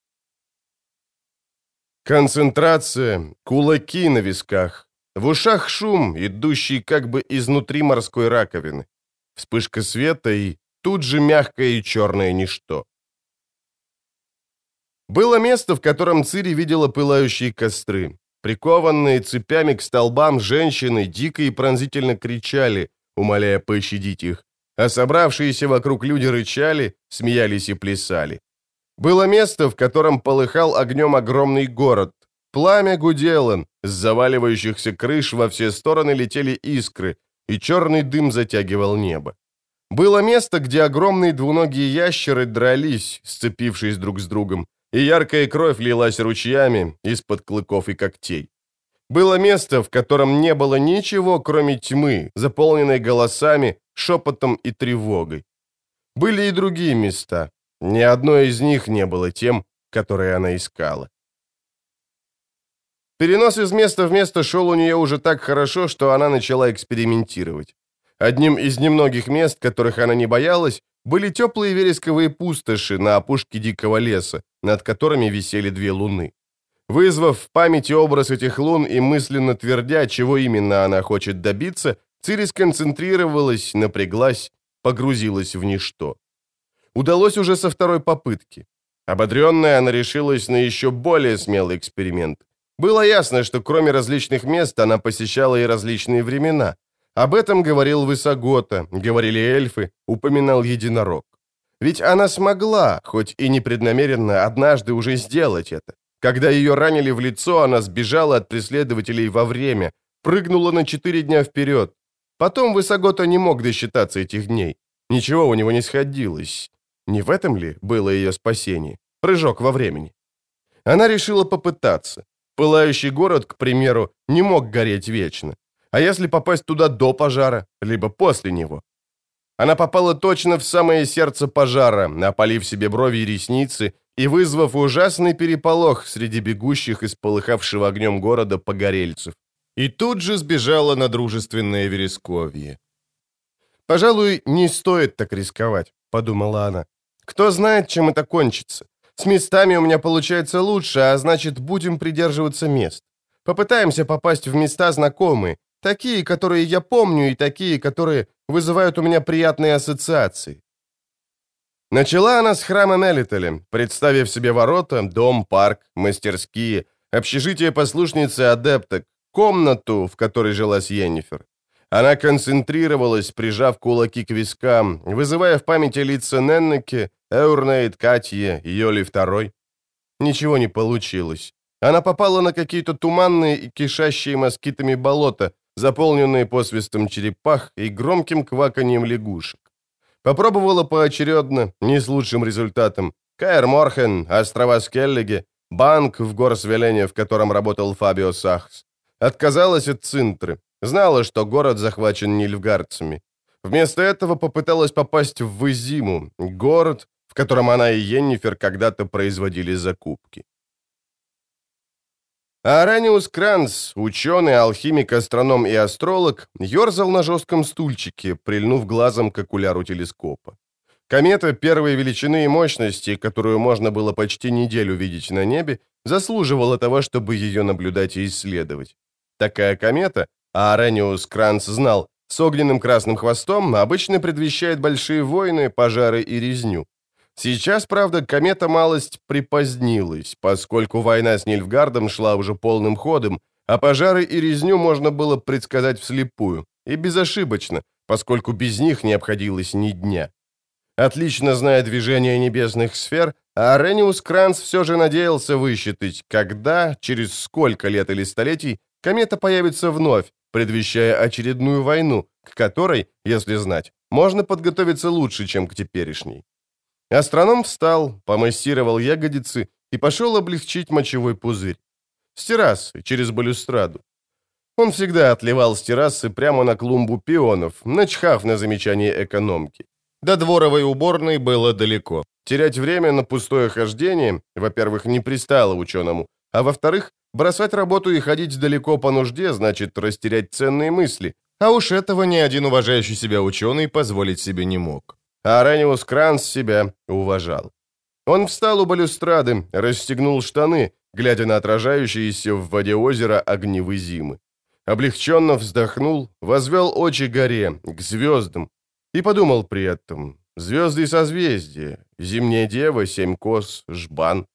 Концентрация, кулаки на висках, в ушах шум, идущий как бы изнутри морской раковины. Вспышка света и тут же мягкое и черное ничто. Было место, в котором Цири видела пылающие костры. Прикованные цепями к столбам женщины дико и пронзительно кричали, умоляя пощадить их а собравшиеся вокруг люди рычали, смеялись и плясали. Было место, в котором полыхал огнем огромный город. Пламя гудело, с заваливающихся крыш во все стороны летели искры, и черный дым затягивал небо. Было место, где огромные двуногие ящеры дрались, сцепившись друг с другом, и яркая кровь лилась ручьями из-под клыков и когтей. Было место, в котором не было ничего, кроме тьмы, заполненной голосами, шепотом и тревогой. Были и другие места. Ни одно из них не было тем, которые она искала. Перенос из места в место шел у нее уже так хорошо, что она начала экспериментировать. Одним из немногих мест, которых она не боялась, были теплые вересковые пустоши на опушке дикого леса, над которыми висели две луны. Вызвав в памяти образ этих лун и мысленно твердя, чего именно она хочет добиться, Цири сконцентрировалась, напряглась, погрузилась в ничто. Удалось уже со второй попытки. Ободренная, она решилась на еще более смелый эксперимент. Было ясно, что кроме различных мест она посещала и различные времена. Об этом говорил Высогота, говорили эльфы, упоминал единорог. Ведь она смогла, хоть и непреднамеренно, однажды уже сделать это. Когда ее ранили в лицо, она сбежала от преследователей во время, прыгнула на четыре дня вперед. Потом Высогота не мог досчитаться этих дней. Ничего у него не сходилось. Не в этом ли было ее спасение? Прыжок во времени. Она решила попытаться. Пылающий город, к примеру, не мог гореть вечно. А если попасть туда до пожара, либо после него? Она попала точно в самое сердце пожара, опалив себе брови и ресницы и вызвав ужасный переполох среди бегущих из полыхавшего огнем города погорельцев. И тут же сбежала на дружественное вересковье. «Пожалуй, не стоит так рисковать», — подумала она. «Кто знает, чем это кончится. С местами у меня получается лучше, а значит, будем придерживаться мест. Попытаемся попасть в места знакомые, такие, которые я помню, и такие, которые вызывают у меня приятные ассоциации. Начала она с храма Мелителя, представив себе ворота, дом, парк, мастерские, общежитие послушницы адепток, комнату, в которой жила Йеннифер. Она концентрировалась, прижав кулаки к вискам, вызывая в памяти лица Неннеке, Эурнейд, Катье, Йоли II. Ничего не получилось. Она попала на какие-то туманные и кишащие москитами болота, заполненные посвистом черепах и громким кваканием лягушек. Попробовала поочередно, не с лучшим результатом. Каэр Морхен, острова Скеллиге, банк в горсвелене, в котором работал Фабио Сахс. Отказалась от Цинтры. Знала, что город захвачен нильфгардцами. Вместо этого попыталась попасть в Вызиму, город, в котором она и Йеннифер когда-то производили закупки. Араниус Кранц, ученый, алхимик, астроном и астролог, ерзал на жестком стульчике, прильнув глазом к окуляру телескопа. Комета первой величины и мощности, которую можно было почти неделю видеть на небе, заслуживала того, чтобы ее наблюдать и исследовать. Такая комета, а Араниус Кранц знал, с огненным красным хвостом обычно предвещает большие войны, пожары и резню. Сейчас, правда, комета малость припозднилась, поскольку война с Нильфгардом шла уже полным ходом, а пожары и резню можно было предсказать вслепую, и безошибочно, поскольку без них не обходилось ни дня. Отлично зная движение небесных сфер, Арениус Кранц все же надеялся высчитать, когда, через сколько лет или столетий, комета появится вновь, предвещая очередную войну, к которой, если знать, можно подготовиться лучше, чем к теперешней. Астроном встал, помассировал ягодицы и пошел облегчить мочевой пузырь. С террасы, через балюстраду. Он всегда отливал с террасы прямо на клумбу пионов, начхав на замечание экономки. До дворовой уборной было далеко. Терять время на пустое хождение, во-первых, не пристало ученому, а во-вторых, бросать работу и ходить далеко по нужде значит растерять ценные мысли, а уж этого ни один уважающий себя ученый позволить себе не мог а Араниус Кранс себя уважал. Он встал у балюстрады, расстегнул штаны, глядя на отражающиеся в воде озера огневы зимы. Облегченно вздохнул, возвел очи горе, к звездам, и подумал при этом, звезды и созвездия, зимняя дева, семь кос, жбан.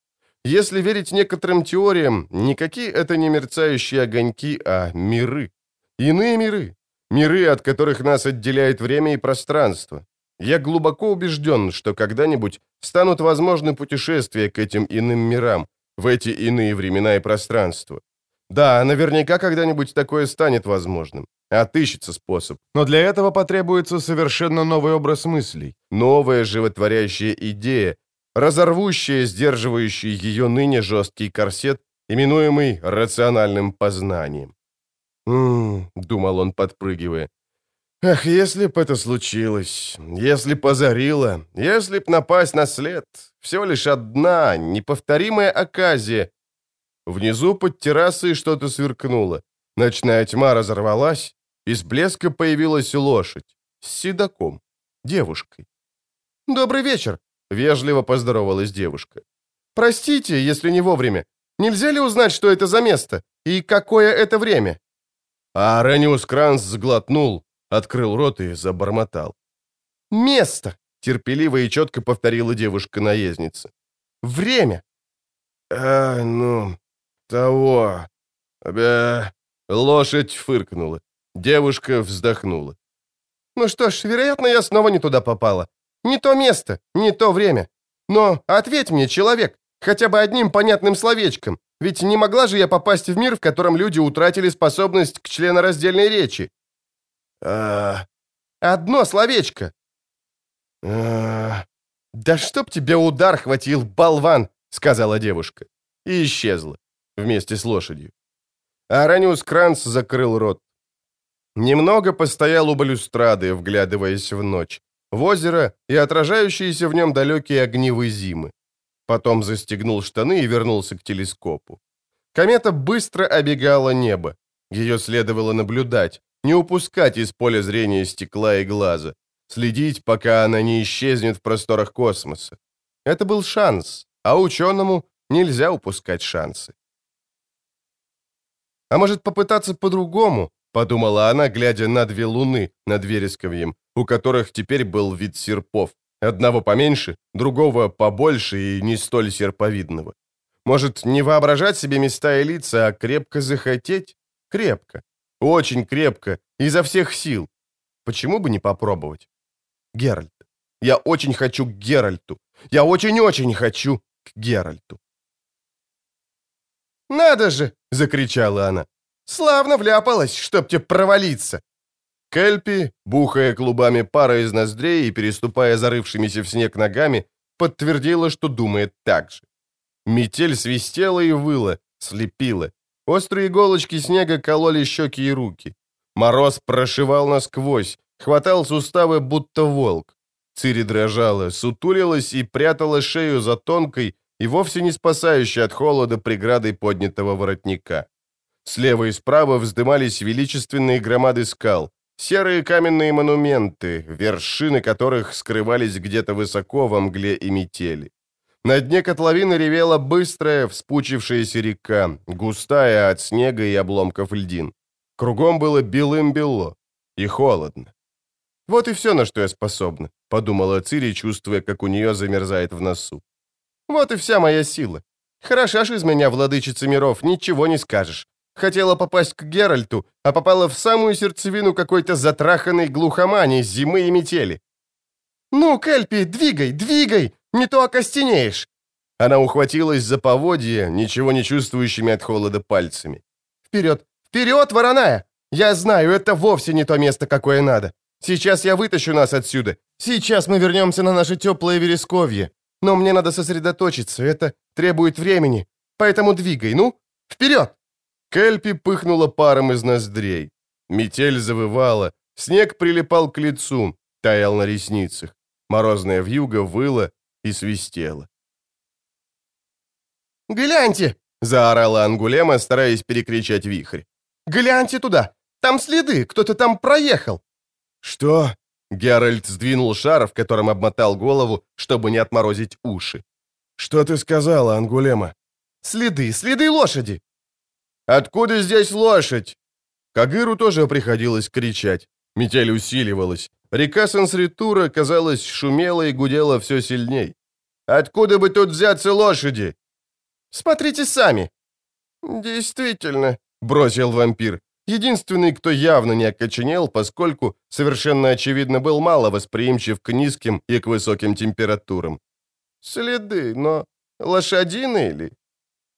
Если верить некоторым теориям, никакие это не мерцающие огоньки, а миры. Иные миры. Миры, от которых нас отделяет время и пространство. Я глубоко убежден, что когда-нибудь станут возможны путешествия к этим иным мирам, в эти иные времена и пространства. Да, наверняка когда-нибудь такое станет возможным. Отыщется способ. Но для этого потребуется совершенно новый образ мыслей, новая животворящая идея, разорвущая, сдерживающая ее ныне жесткий корсет, именуемый рациональным познанием. «М-м-м», думал он, подпрыгивая, Ах, если б это случилось, если б озарило, если б напасть на след, всего лишь одна, неповторимая оказия. Внизу под террасой что-то сверкнуло. Ночная тьма разорвалась, из блеска появилась лошадь с седаком, девушкой. «Добрый вечер», — вежливо поздоровалась девушка. «Простите, если не вовремя. Нельзя ли узнать, что это за место и какое это время?» А Рениус Кранс сглотнул, Открыл рот и забормотал. «Место!» — терпеливо и четко повторила девушка-наездница. «Время!» «А, ну, того... Бе...» Лошадь фыркнула. Девушка вздохнула. «Ну что ж, вероятно, я снова не туда попала. Не то место, не то время. Но ответь мне, человек, хотя бы одним понятным словечком. Ведь не могла же я попасть в мир, в котором люди утратили способность к членораздельной речи. А... Одно словечко. А... Да чтоб тебе удар хватил, болван, сказала девушка. И исчезла вместе с лошадью. Араниус Кранц закрыл рот. Немного постоял у балюстрады, вглядываясь в ночь, в озеро и отражающиеся в нем далекие огнивы зимы. Потом застегнул штаны и вернулся к телескопу. Комета быстро обегала небо. Ее следовало наблюдать, не упускать из поля зрения стекла и глаза, следить, пока она не исчезнет в просторах космоса. Это был шанс, а ученому нельзя упускать шансы. А может попытаться по-другому, подумала она, глядя на две луны над Вересковьем, у которых теперь был вид серпов, одного поменьше, другого побольше и не столь серповидного. Может, не воображать себе места и лица, а крепко захотеть? Крепко. Очень крепко, изо всех сил. Почему бы не попробовать? Геральт. Я очень хочу к Геральту. Я очень-очень хочу к Геральту. «Надо же!» — закричала она. «Славно вляпалась, чтоб тебе провалиться!» Кельпи, бухая клубами пара из ноздрей и переступая зарывшимися в снег ногами, подтвердила, что думает так же. Метель свистела и выла, слепила. Острые иголочки снега кололи щеки и руки. Мороз прошивал насквозь, хватал суставы, будто волк. Цири дрожала, сутулилась и прятала шею за тонкой и вовсе не спасающей от холода преградой поднятого воротника. Слева и справа вздымались величественные громады скал, серые каменные монументы, вершины которых скрывались где-то высоко во мгле и метели. На дне котловины ревела быстрая, вспучившаяся река, густая от снега и обломков льдин. Кругом было белым-бело и холодно. «Вот и все, на что я способна», — подумала Цири, чувствуя, как у нее замерзает в носу. «Вот и вся моя сила. Хороша ж из меня, владычица миров, ничего не скажешь. Хотела попасть к Геральту, а попала в самую сердцевину какой-то затраханной глухомани, зимы и метели. «Ну, Кельпи, двигай, двигай! Не то окостенеешь!» Она ухватилась за поводье, ничего не чувствующими от холода пальцами. «Вперед! Вперед, вороная! Я знаю, это вовсе не то место, какое надо. Сейчас я вытащу нас отсюда. Сейчас мы вернемся на наше теплое вересковье. Но мне надо сосредоточиться, это требует времени. Поэтому двигай, ну, вперед!» Кельпи пыхнула паром из ноздрей. Метель завывала, снег прилипал к лицу, таял на ресницах. Морозная вьюга выла и свистела. «Гляньте!» — заорала Ангулема, стараясь перекричать вихрь. «Гляньте туда! Там следы! Кто-то там проехал!» «Что?» — Геральт сдвинул шар, в котором обмотал голову, чтобы не отморозить уши. «Что ты сказала, Ангулема?» «Следы! Следы лошади!» «Откуда здесь лошадь?» Кагыру тоже приходилось кричать. Метель усиливалась. Река Сансритура, казалось, шумела и гудела все сильней. «Откуда бы тут взяться лошади?» «Смотрите сами!» «Действительно», — бросил вампир. Единственный, кто явно не окоченел, поскольку совершенно очевидно был мало восприимчив к низким и к высоким температурам. «Следы, но лошадиные ли?»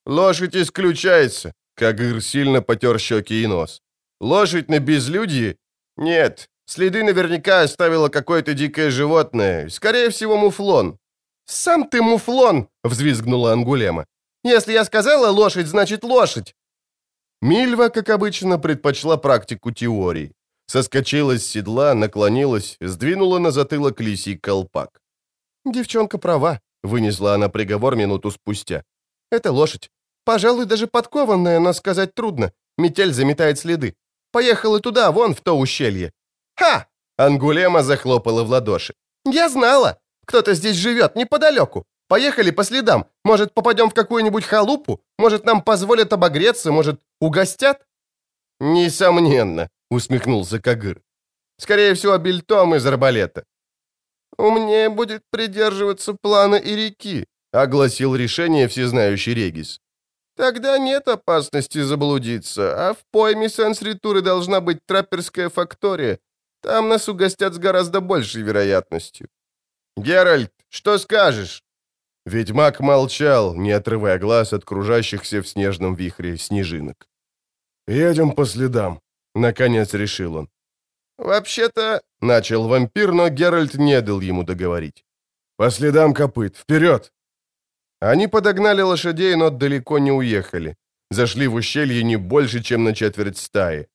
«Лошадь исключается», Кагыр сильно потер щеки и нос. «Лошадь на безлюдье? Нет, следы наверняка оставило какое-то дикое животное, скорее всего, муфлон». «Сам ты муфлон!» — взвизгнула Ангулема. «Если я сказала лошадь, значит лошадь!» Мильва, как обычно, предпочла практику теорий. Соскочила с седла, наклонилась, сдвинула на затылок лисий колпак. «Девчонка права», — вынесла она приговор минуту спустя. «Это лошадь. Пожалуй, даже подкованная, но сказать трудно. Метель заметает следы. Поехала туда, вон в то ущелье. Ха! Ангулема захлопала в ладоши. Я знала. Кто-то здесь живет, неподалеку. Поехали по следам. Может, попадем в какую-нибудь халупу? Может, нам позволят обогреться? Может, угостят? Несомненно, усмехнулся Кагыр. Скорее всего, бельтом из арбалета. «Умнее будет придерживаться плана и реки», — огласил решение всезнающий Регис. Тогда нет опасности заблудиться, а в пойме Сансритуры должна быть трапперская фактория. Там нас угостят с гораздо большей вероятностью. Геральт, что скажешь? Ведьмак молчал, не отрывая глаз от кружащихся в снежном вихре снежинок. «Едем по следам», — наконец решил он. «Вообще-то...» — начал вампир, но Геральт не дал ему договорить. «По следам копыт! Вперед!» Они подогнали лошадей, но далеко не уехали. Зашли в ущелье не больше, чем на четверть стаи.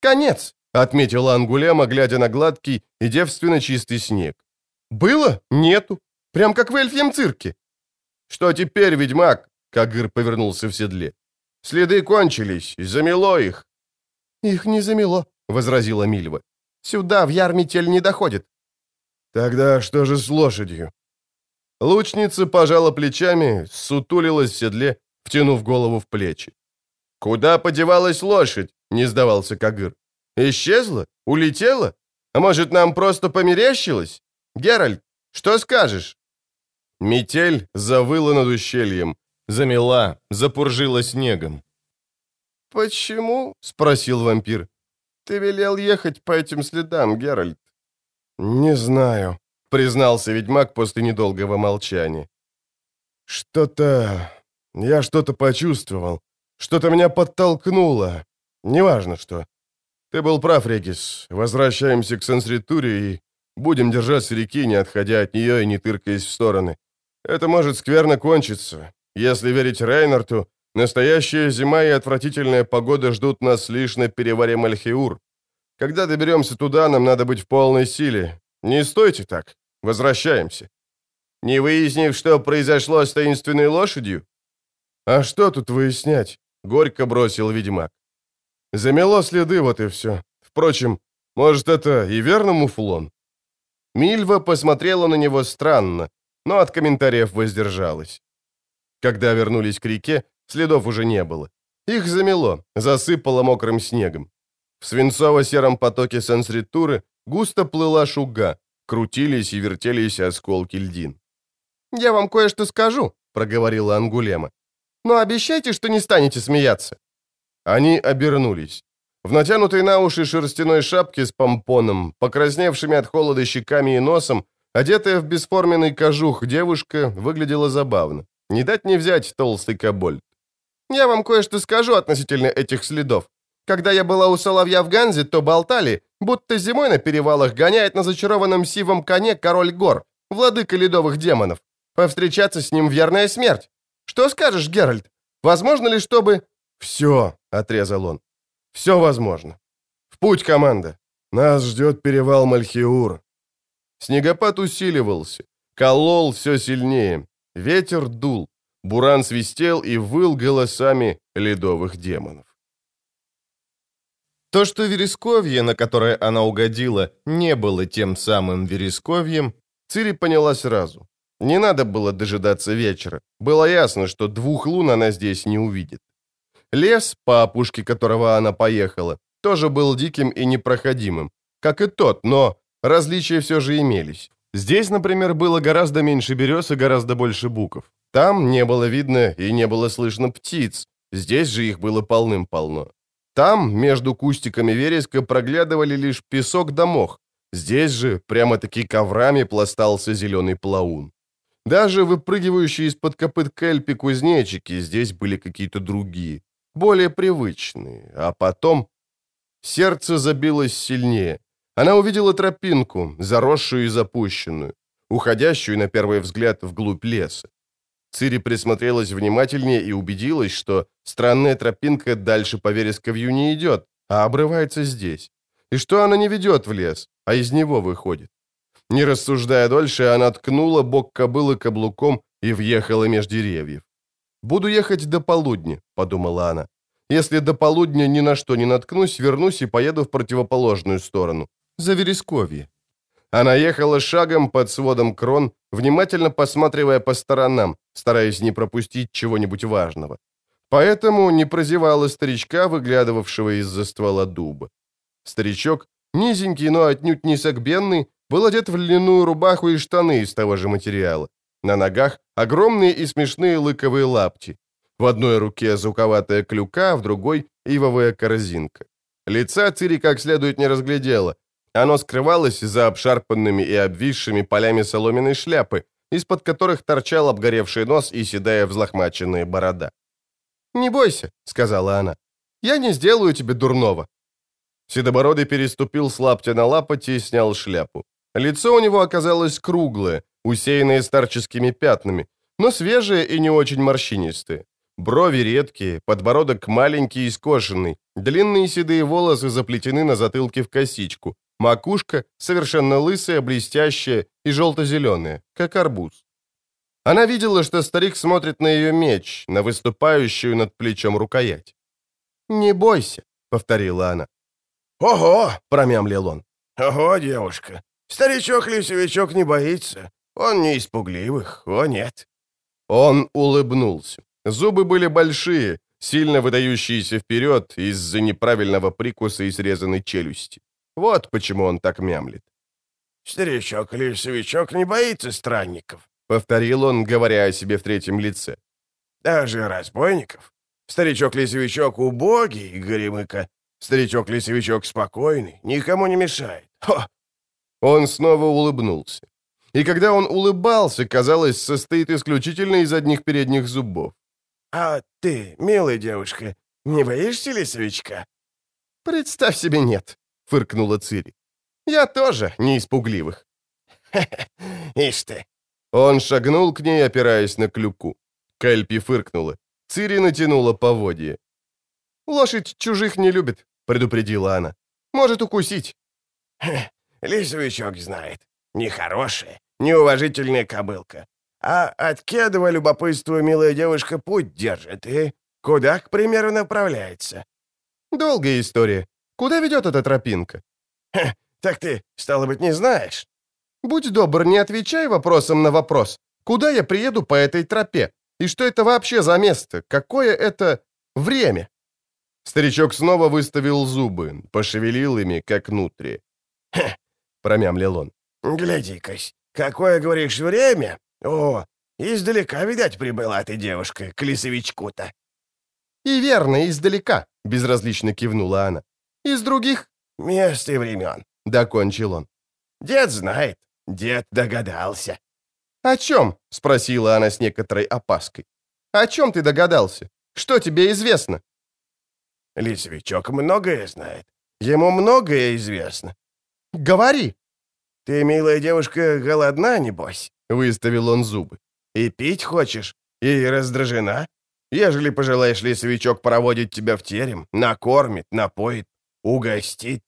«Конец!» — отметила Ангулема, глядя на гладкий и девственно чистый снег. «Было? Нету. Прям как в эльфьем цирке». «Что теперь, ведьмак?» — Кагыр повернулся в седле. «Следы кончились, замело их». «Их не замело», — возразила Мильва. «Сюда, в яр, метель не доходит». «Тогда что же с лошадью?» Лучница пожала плечами, сутулилась в седле, втянув голову в плечи. «Куда подевалась лошадь?» — не сдавался Кагыр. «Исчезла? Улетела? А может, нам просто померещилось? Геральт, что скажешь?» Метель завыла над ущельем, замела, запуржила снегом. «Почему?» — спросил вампир. «Ты велел ехать по этим следам, Геральт?» «Не знаю», — признался ведьмак после недолгого молчания. «Что-то... Я что-то почувствовал. Что-то меня подтолкнуло. Неважно что. Ты был прав, Регис. Возвращаемся к сенсритуре и будем держаться реки, не отходя от нее и не тыркаясь в стороны. Это может скверно кончиться. Если верить Рейнарту, настоящая зима и отвратительная погода ждут нас лишь на переваре Мальхиур. Когда доберемся туда, нам надо быть в полной силе. Не стойте так. Возвращаемся. Не выяснив, что произошло с таинственной лошадью? А что тут выяснять? Горько бросил ведьмак. Замело следы, вот и все. Впрочем, может, это и верно муфлон? Мильва посмотрела на него странно, но от комментариев воздержалась. Когда вернулись к реке, следов уже не было. Их замело, засыпало мокрым снегом. В свинцово-сером потоке сенсритуры густо плыла шуга, крутились и вертелись осколки льдин. «Я вам кое-что скажу», — проговорила Ангулема. «Но обещайте, что не станете смеяться». Они обернулись. В натянутой на уши шерстяной шапке с помпоном, покрасневшими от холода щеками и носом, одетая в бесформенный кожух девушка выглядела забавно. Не дать не взять толстый кобольд. «Я вам кое-что скажу относительно этих следов. Когда я была у Соловья в Ганзе, то болтали, будто зимой на перевалах гоняет на зачарованном сивом коне король гор, владыка ледовых демонов. Повстречаться с ним верная смерть. Что скажешь, Геральт? Возможно ли, чтобы...» «Все», — отрезал он. «Все возможно. В путь, команда. Нас ждет перевал Мальхиур». Снегопад усиливался, колол все сильнее. Ветер дул. Буран свистел и выл голосами ледовых демонов. То, что Вересковье, на которое она угодила, не было тем самым Вересковьем, Цири поняла сразу. Не надо было дожидаться вечера. Было ясно, что двух лун она здесь не увидит. Лес, по опушке которого она поехала, тоже был диким и непроходимым, как и тот, но различия все же имелись. Здесь, например, было гораздо меньше берез и гораздо больше буков. Там не было видно и не было слышно птиц, здесь же их было полным-полно. Там, между кустиками вереска, проглядывали лишь песок да мох. Здесь же прямо-таки коврами пластался зеленый плаун. Даже выпрыгивающие из-под копыт кельпи кузнечики здесь были какие-то другие, более привычные. А потом сердце забилось сильнее. Она увидела тропинку, заросшую и запущенную, уходящую, на первый взгляд, вглубь леса. Цири присмотрелась внимательнее и убедилась, что странная тропинка дальше по вересковью не идет, а обрывается здесь. И что она не ведет в лес, а из него выходит. Не рассуждая дольше, она ткнула бок кобылы каблуком и въехала меж деревьев. «Буду ехать до полудня», — подумала она. «Если до полудня ни на что не наткнусь, вернусь и поеду в противоположную сторону, за Вересковье». Она ехала шагом под сводом крон, внимательно посматривая по сторонам, стараясь не пропустить чего-нибудь важного. Поэтому не прозевала старичка, выглядывавшего из-за ствола дуба. Старичок, низенький, но отнюдь не согбенный, был одет в льняную рубаху и штаны из того же материала. На ногах огромные и смешные лыковые лапти. В одной руке звуковатая клюка, в другой — ивовая корзинка. Лица Цири как следует не разглядела. Оно скрывалось за обшарпанными и обвисшими полями соломенной шляпы, из-под которых торчал обгоревший нос и седая взлохмаченная борода. «Не бойся», — сказала она. «Я не сделаю тебе дурного». Седобородый переступил с лаптя на лапоть и снял шляпу. Лицо у него оказалось круглое, усеянное старческими пятнами, но свежее и не очень морщинистое. Брови редкие, подбородок маленький и скошенный, длинные седые волосы заплетены на затылке в косичку, макушка совершенно лысая, блестящая и желто-зеленая, как арбуз. Она видела, что старик смотрит на ее меч, на выступающую над плечом рукоять. «Не бойся», — повторила она. «Ого!» — промямлил он. «Ого, девушка! Старичок-лесовичок не боится. Он не испугливых, о нет». Он улыбнулся. Зубы были большие, сильно выдающиеся вперед из-за неправильного прикуса и срезанной челюсти. Вот почему он так мямлит. «Старичок-лесовичок не боится странников», — повторил он, говоря о себе в третьем лице. «Даже разбойников. Старичок-лесовичок убогий, Горемыка. Старичок-лесовичок спокойный, никому не мешает. Хо!» Он снова улыбнулся. И когда он улыбался, казалось, состоит исключительно из одних передних зубов. «А ты, милая девушка, не боишься лесовичка?» «Представь себе, нет», — фыркнула Цири. «Я тоже не испугливых». ишь ты». Он шагнул к ней, опираясь на клюку. Кэльпи фыркнула. Цири натянула поводье. «Лошадь чужих не любит», — предупредила она. «Может укусить». «Лесовичок знает. Нехорошая, неуважительная кобылка. А от кедова любопытство милая девушка путь держит и куда, к примеру, направляется?» «Долгая история. Куда ведет эта тропинка?» Ха, «Так ты, стало быть, не знаешь?» «Будь добр, не отвечай вопросом на вопрос. Куда я приеду по этой тропе? И что это вообще за место? Какое это время?» Старичок снова выставил зубы, пошевелил ими, как нутри. «Хе!» — промямлил он. «Гляди-кась, какое, говоришь, время? О, издалека, видать, прибыла ты, девушка, к лесовичку-то». «И верно, издалека», — безразлично кивнула она. «Из других?» «Мест и времен», — докончил он. «Дед знает, дед догадался». «О чем?» — спросила она с некоторой опаской. «О чем ты догадался? Что тебе известно?» Лесовичок многое знает. Ему многое известно. «Говори!» «Ты, милая девушка, голодна, небось?» — выставил он зубы. «И пить хочешь? И раздражена? Ежели пожелаешь лесовичок проводить тебя в терем, накормит, напоит, угостит».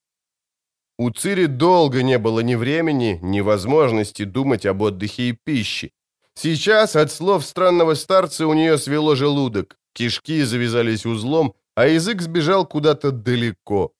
У Цири долго не было ни времени, ни возможности думать об отдыхе и пище. Сейчас от слов странного старца у нее свело желудок, кишки завязались узлом, а язык сбежал куда-то далеко.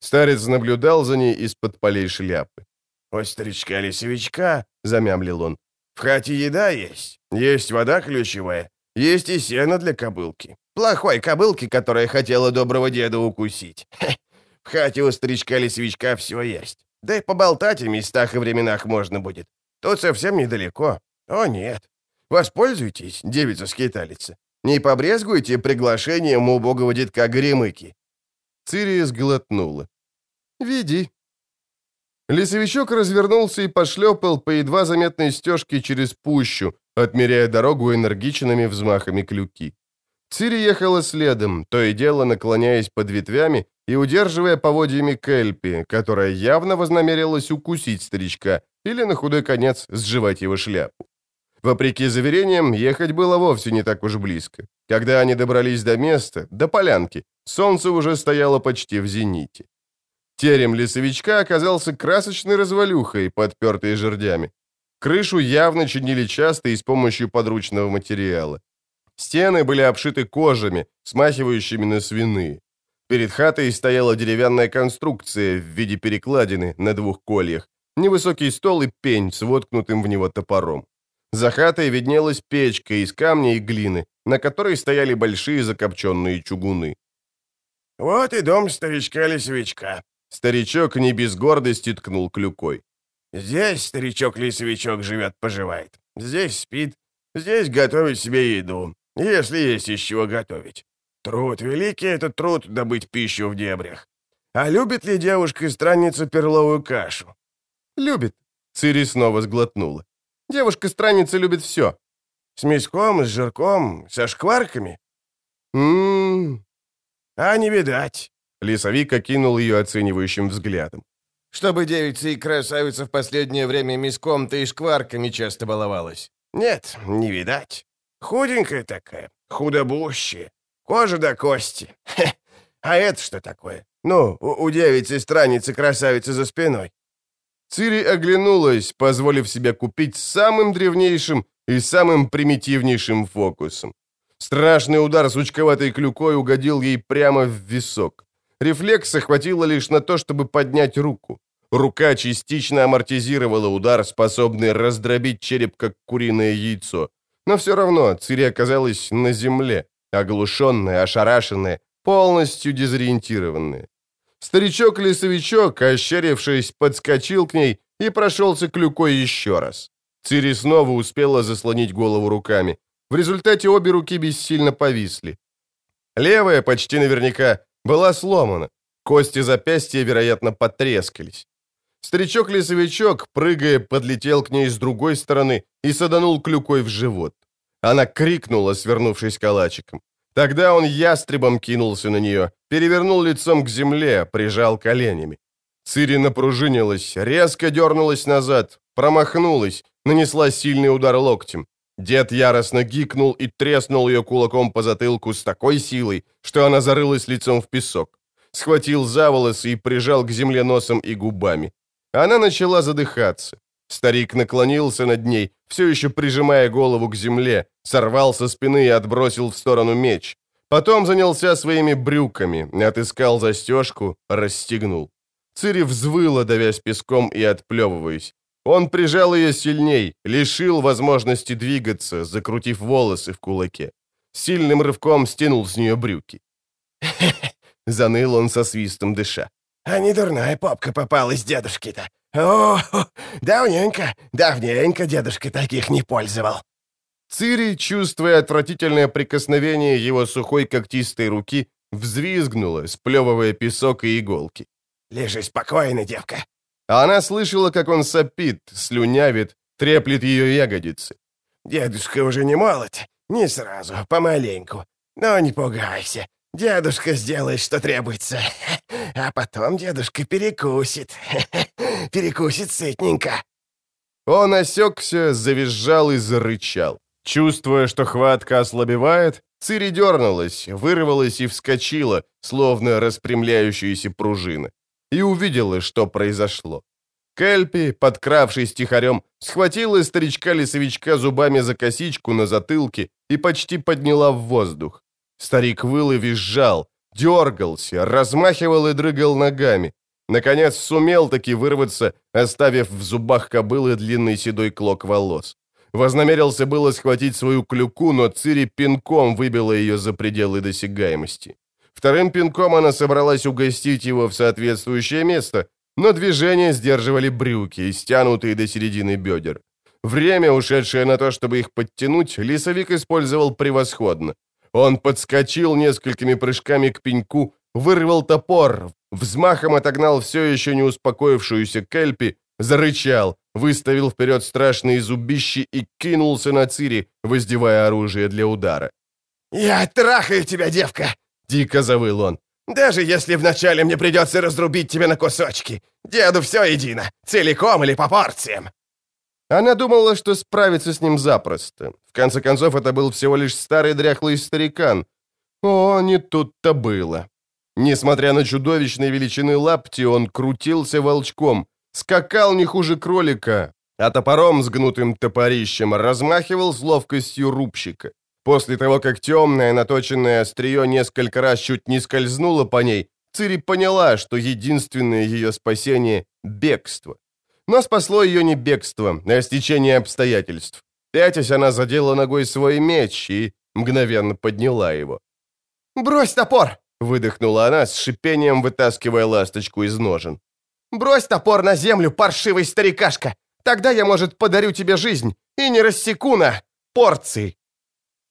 Старец наблюдал за ней из-под полей шляпы. «У старичка-лесовичка», — замямлил он, — «в хате еда есть, есть вода ключевая, есть и сено для кобылки. Плохой кобылки, которая хотела доброго деда укусить. Хе, в хате у старичка-лесовичка все есть. Да и поболтать о местах и временах можно будет. Тут совсем недалеко. О, нет. Воспользуйтесь, девица-скиталица. Не побрезгуйте приглашением убогого детка Гремыки». Цири сглотнула. «Веди». Лесовичок развернулся и пошлепал по едва заметной стежке через пущу, отмеряя дорогу энергичными взмахами клюки. Цири ехала следом, то и дело наклоняясь под ветвями и удерживая поводьями Кельпи, которая явно вознамерилась укусить старичка или на худой конец сживать его шляпу. Вопреки заверениям, ехать было вовсе не так уж близко. Когда они добрались до места, до полянки, солнце уже стояло почти в зените. Терем лесовичка оказался красочной развалюхой, подпертой жердями. Крышу явно чинили часто и с помощью подручного материала. Стены были обшиты кожами, смахивающими на свиные. Перед хатой стояла деревянная конструкция в виде перекладины на двух кольях, невысокий стол и пень с воткнутым в него топором. За хатой виднелась печка из камня и глины, на которой стояли большие закопченные чугуны. «Вот и дом старичка-лесовичка», Старичок не без гордости ткнул клюкой. «Здесь старичок-лесовичок живет-поживает. Здесь спит. Здесь готовит себе еду. если есть из чего готовить. Труд великий — это труд добыть пищу в дебрях. А любит ли девушка-странница перловую кашу? Любит. Цири снова сглотнула. Девушка-странница любит все. С мяском, с жирком, со шкварками? Ммм... А не видать. Лесовик окинул ее оценивающим взглядом. Чтобы девица и красавица в последнее время мяском-то и шкварками часто баловалась. Нет, не видать. Худенькая такая, худобущая, кожа до кости. Хе. А это что такое? Ну, у, у девицы-странницы красавицы за спиной. Цири оглянулась, позволив себе купить самым древнейшим и самым примитивнейшим фокусом. Страшный удар сучковатой клюкой угодил ей прямо в висок. Рефлекса хватило лишь на то, чтобы поднять руку. Рука частично амортизировала удар, способный раздробить череп, как куриное яйцо. Но все равно Цири оказалась на земле, оглушенная, ошарашенная, полностью дезориентированная. Старичок-лесовичок, ощерившись, подскочил к ней и прошелся клюкой еще раз. Цири снова успела заслонить голову руками. В результате обе руки бессильно повисли. Левая, почти наверняка, была сломана. Кости запястья, вероятно, потрескались. Старичок-лесовичок, прыгая, подлетел к ней с другой стороны и саданул клюкой в живот. Она крикнула, свернувшись калачиком. Тогда он ястребом кинулся на нее, перевернул лицом к земле, прижал коленями. Цири напружинилась, резко дернулась назад, промахнулась, нанесла сильный удар локтем. Дед яростно гикнул и треснул ее кулаком по затылку с такой силой, что она зарылась лицом в песок. Схватил за волосы и прижал к земле носом и губами. Она начала задыхаться. Старик наклонился над ней, все еще прижимая голову к земле, сорвал со спины и отбросил в сторону меч. Потом занялся своими брюками, отыскал застежку, расстегнул. Цири взвыла, давясь песком и отплевываясь. Он прижал ее сильней, лишил возможности двигаться, закрутив волосы в кулаке. Сильным рывком стянул с нее брюки. Заныл он со свистом дыша. «А не дурная попка попалась дедушке-то. О, давненько, давненько дедушка таких не пользовал». Цири, чувствуя отвратительное прикосновение его сухой когтистой руки, взвизгнула, сплевывая песок и иголки. «Лежи спокойно, девка». А она слышала, как он сопит, слюнявит, треплет ее ягодицы. «Дедушка уже не молод, не сразу, помаленьку. Но не пугайся, дедушка сделает, что требуется. А потом дедушка перекусит. Перекусит сытненько». Он осекся, завизжал и зарычал. Чувствуя, что хватка ослабевает, Цири дернулась, вырвалась и вскочила, словно распрямляющаяся пружина, и увидела, что произошло. Кельпи, подкравшись тихорем, схватила старичка-лесовичка зубами за косичку на затылке и почти подняла в воздух. Старик выл и визжал, дергался, размахивал и дрыгал ногами. Наконец сумел таки вырваться, оставив в зубах кобылы длинный седой клок волос. Вознамерился было схватить свою клюку, но Цири пинком выбила ее за пределы досягаемости. Вторым пинком она собралась угостить его в соответствующее место, но движения сдерживали брюки, стянутые до середины бедер. Время, ушедшее на то, чтобы их подтянуть, лесовик использовал превосходно. Он подскочил несколькими прыжками к пеньку, вырвал топор, взмахом отогнал все еще не успокоившуюся Кельпи, зарычал, выставил вперед страшные зубищи и кинулся на Цири, воздевая оружие для удара. «Я трахаю тебя, девка!» — дико завыл он. «Даже если вначале мне придется разрубить тебя на кусочки. Деду все едино, целиком или по порциям». Она думала, что справится с ним запросто. В конце концов, это был всего лишь старый дряхлый старикан. О, не тут-то было. Несмотря на чудовищные величины лапти, он крутился волчком, скакал не хуже кролика, а топором с гнутым топорищем размахивал с ловкостью рубщика. После того, как темное наточенное острие несколько раз чуть не скользнуло по ней, Цири поняла, что единственное ее спасение — бегство. Но спасло ее не бегство, а стечение обстоятельств. Пятясь, она задела ногой свой меч и мгновенно подняла его. «Брось топор!» — выдохнула она, с шипением вытаскивая ласточку из ножен. Брось топор на землю, паршивый старикашка! Тогда я, может, подарю тебе жизнь и не рассеку на порции!»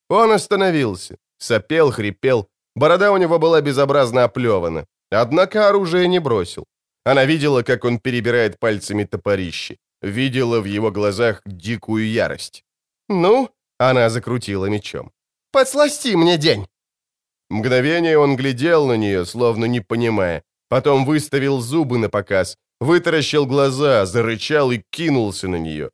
Он остановился, сопел, хрипел. Борода у него была безобразно оплевана. Однако оружие не бросил. Она видела, как он перебирает пальцами топорище. Видела в его глазах дикую ярость. «Ну?» — она закрутила мечом. «Подсласти мне день!» Мгновение он глядел на нее, словно не понимая. Потом выставил зубы на показ, вытаращил глаза, зарычал и кинулся на нее.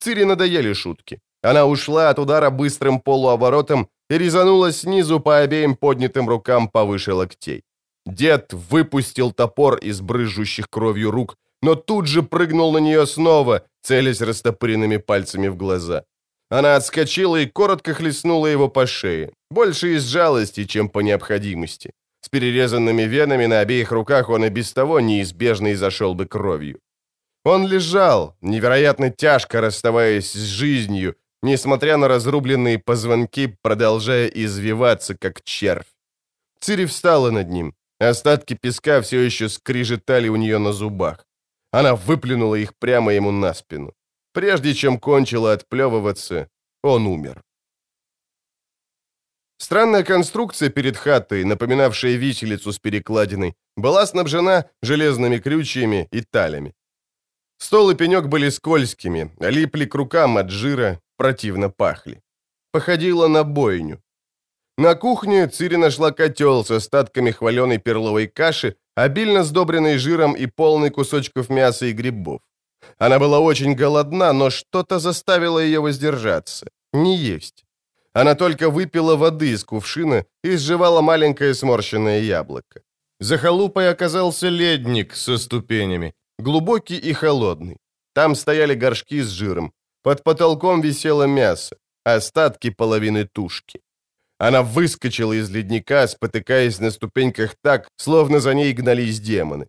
Цири надоели шутки. Она ушла от удара быстрым полуоборотом и резанула снизу по обеим поднятым рукам повыше локтей. Дед выпустил топор из брызжущих кровью рук, но тут же прыгнул на нее снова, целясь растопыренными пальцами в глаза. Она отскочила и коротко хлестнула его по шее, больше из жалости, чем по необходимости. С перерезанными венами на обеих руках он и без того неизбежно и зашел бы кровью. Он лежал, невероятно тяжко расставаясь с жизнью, несмотря на разрубленные позвонки, продолжая извиваться, как червь. Цири встала над ним. Остатки песка все еще скрижетали у нее на зубах. Она выплюнула их прямо ему на спину. Прежде чем кончила отплевываться, он умер. Странная конструкция перед хатой, напоминавшая виселицу с перекладиной, была снабжена железными крючьями и талями. Стол и пенек были скользкими, липли к рукам от жира, противно пахли. Походило на бойню. На кухне Цири нашла котел с остатками хваленой перловой каши, обильно сдобренной жиром и полный кусочков мяса и грибов. Она была очень голодна, но что-то заставило ее воздержаться, не есть. Она только выпила воды из кувшина и сживала маленькое сморщенное яблоко. За халупой оказался ледник со ступенями, глубокий и холодный. Там стояли горшки с жиром. Под потолком висело мясо, остатки половины тушки. Она выскочила из ледника, спотыкаясь на ступеньках так, словно за ней гнались демоны.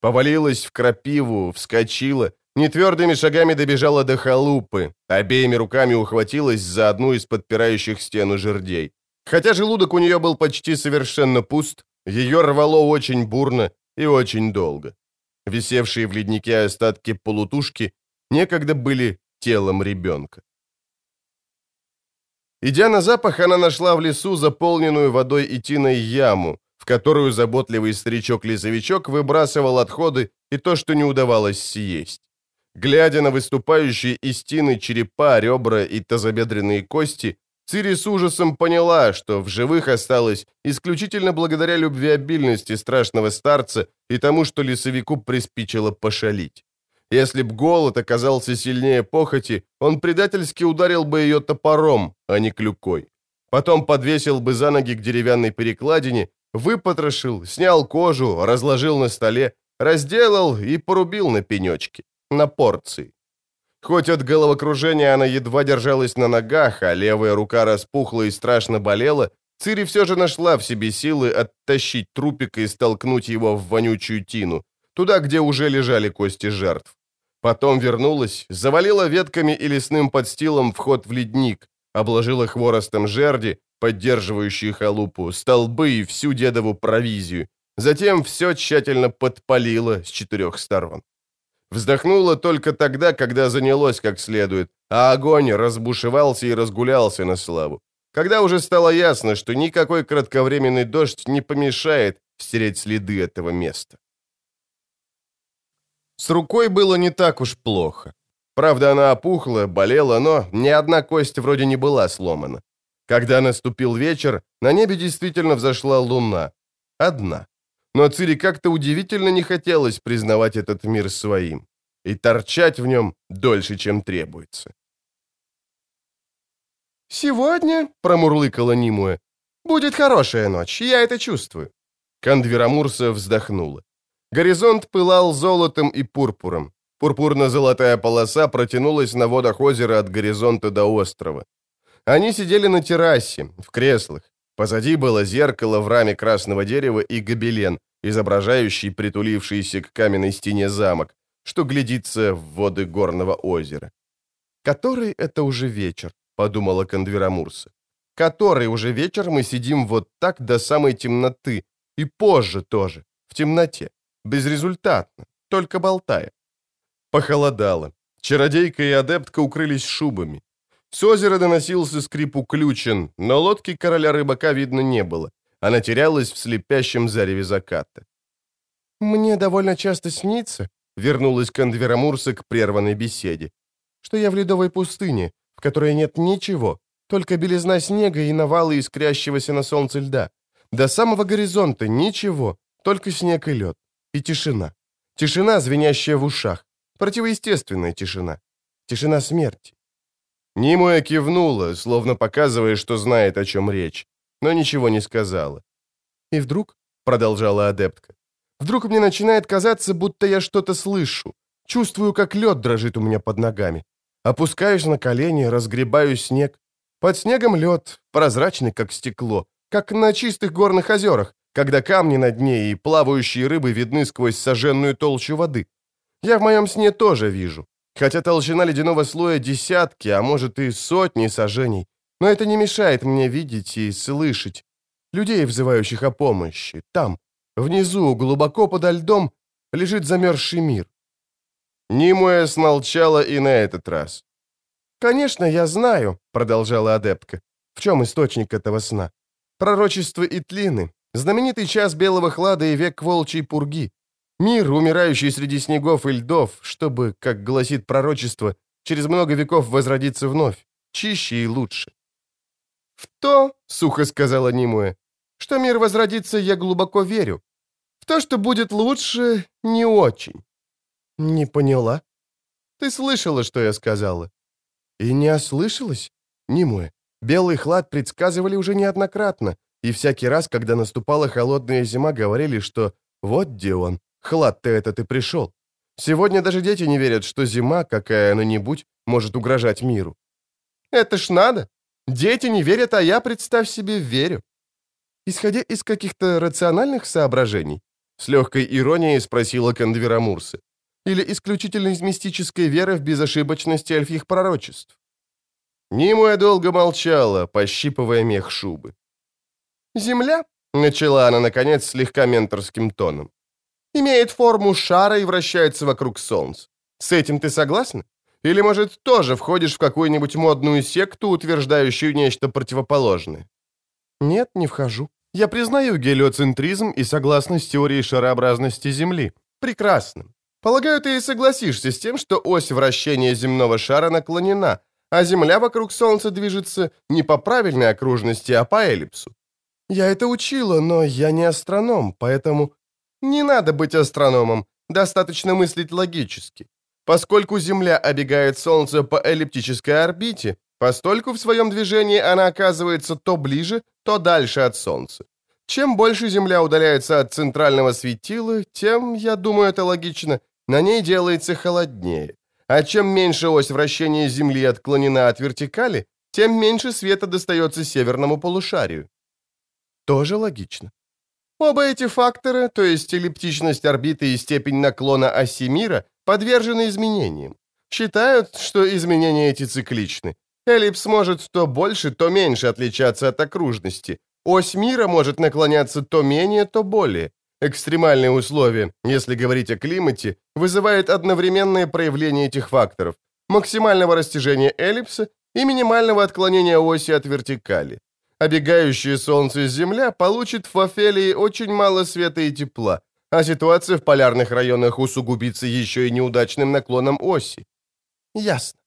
Повалилась в крапиву, вскочила, нетвердыми шагами добежала до халупы, обеими руками ухватилась за одну из подпирающих стену жердей. Хотя желудок у нее был почти совершенно пуст, ее рвало очень бурно и очень долго. Висевшие в леднике остатки полутушки некогда были телом ребенка. Идя на запах, она нашла в лесу заполненную водой и тиной яму, в которую заботливый старичок-лесовичок выбрасывал отходы и то, что не удавалось съесть. Глядя на выступающие из тины черепа, ребра и тазобедренные кости, Цири с ужасом поняла, что в живых осталось исключительно благодаря любвеобильности страшного старца и тому, что лесовику приспичило пошалить. Если б голод оказался сильнее похоти, он предательски ударил бы ее топором, а не клюкой. Потом подвесил бы за ноги к деревянной перекладине, выпотрошил, снял кожу, разложил на столе, разделал и порубил на пенечки, на порции. Хоть от головокружения она едва держалась на ногах, а левая рука распухла и страшно болела, Цири все же нашла в себе силы оттащить трупик и столкнуть его в вонючую тину, туда, где уже лежали кости жертв. Потом вернулась, завалила ветками и лесным подстилом вход в ледник, обложила хворостом жерди, поддерживающие халупу, столбы и всю дедову провизию. Затем все тщательно подпалила с четырех сторон. Вздохнула только тогда, когда занялось как следует, а огонь разбушевался и разгулялся на славу. Когда уже стало ясно, что никакой кратковременный дождь не помешает стереть следы этого места. С рукой было не так уж плохо. Правда, она опухла, болела, но ни одна кость вроде не была сломана. Когда наступил вечер, на небе действительно взошла луна. Одна. Но Цири как-то удивительно не хотелось признавать этот мир своим и торчать в нем дольше, чем требуется. «Сегодня», — промурлыкала Нимуэ, — «будет хорошая ночь, я это чувствую». Кандверамурса вздохнула. Горизонт пылал золотом и пурпуром. Пурпурно-золотая полоса протянулась на водах озера от горизонта до острова. Они сидели на террасе, в креслах. Позади было зеркало в раме красного дерева и гобелен, изображающий притулившийся к каменной стене замок, что глядится в воды горного озера. «Который это уже вечер?» — подумала Кондверамурса. «Который уже вечер мы сидим вот так до самой темноты, и позже тоже, в темноте. Безрезультатно, только болтая. Похолодало. Чародейка и адептка укрылись шубами. С озера доносился скрип уключен, но лодки короля рыбака видно не было. Она терялась в слепящем зареве заката. «Мне довольно часто снится», — вернулась Кондверамурса к прерванной беседе, «что я в ледовой пустыне, в которой нет ничего, только белизна снега и навалы искрящегося на солнце льда. До самого горизонта ничего, только снег и лед. И тишина. Тишина, звенящая в ушах. Противоестественная тишина. Тишина смерти. Нимуя кивнула, словно показывая, что знает, о чем речь, но ничего не сказала. «И вдруг», — продолжала адептка, «вдруг мне начинает казаться, будто я что-то слышу, чувствую, как лед дрожит у меня под ногами. Опускаюсь на колени, разгребаю снег. Под снегом лед, прозрачный, как стекло, как на чистых горных озерах, когда камни на дне и плавающие рыбы видны сквозь сожженную толщу воды. Я в моем сне тоже вижу, хотя толщина ледяного слоя десятки, а может и сотни сажений, но это не мешает мне видеть и слышать людей, взывающих о помощи. Там, внизу, глубоко подо льдом, лежит замерзший мир. Нимуэ смолчала и на этот раз. «Конечно, я знаю», — продолжала адептка, — «в чем источник этого сна? Пророчество Итлины, знаменитый час белого хлада и век волчьей пурги. Мир, умирающий среди снегов и льдов, чтобы, как гласит пророчество, через много веков возродиться вновь, чище и лучше. «В то, — сухо сказала Нимуэ, — что мир возродится, я глубоко верю. В то, что будет лучше, не очень». «Не поняла. Ты слышала, что я сказала?» «И не ослышалась? Нимуэ, белый хлад предсказывали уже неоднократно, и всякий раз, когда наступала холодная зима, говорили, что вот где он, хлад-то этот и пришел. Сегодня даже дети не верят, что зима, какая она-нибудь, может угрожать миру. Это ж надо. Дети не верят, а я, представь себе, верю. Исходя из каких-то рациональных соображений, с легкой иронией спросила Кандвера Мурсы. Или исключительно из мистической веры в безошибочность эльфих пророчеств? Нимуя долго молчала, пощипывая мех шубы. «Земля», — начала она, наконец, слегка менторским тоном, «имеет форму шара и вращается вокруг Солнца. С этим ты согласна? Или, может, тоже входишь в какую-нибудь модную секту, утверждающую нечто противоположное?» «Нет, не вхожу. Я признаю гелиоцентризм и согласна с теорией шарообразности Земли. Прекрасно. Полагаю, ты и согласишься с тем, что ось вращения земного шара наклонена, а Земля вокруг Солнца движется не по правильной окружности, а по эллипсу. Я это учила, но я не астроном, поэтому... Не надо быть астрономом, достаточно мыслить логически. Поскольку Земля обегает Солнце по эллиптической орбите, постольку в своем движении она оказывается то ближе, то дальше от Солнца. Чем больше Земля удаляется от центрального светила, тем, я думаю, это логично, на ней делается холоднее. А чем меньше ось вращения Земли отклонена от вертикали, тем меньше света достается северному полушарию. Тоже логично. Оба эти фактора, то есть эллиптичность орбиты и степень наклона оси мира, подвержены изменениям. Считают, что изменения эти цикличны. Эллипс может то больше, то меньше отличаться от окружности. Ось мира может наклоняться то менее, то более. Экстремальные условия, если говорить о климате, вызывают одновременное проявление этих факторов, максимального растяжения эллипса и минимального отклонения оси от вертикали. Обегающее Солнце Земля получит в Фафелии очень мало света и тепла, а ситуация в полярных районах усугубится еще и неудачным наклоном оси. Ясно.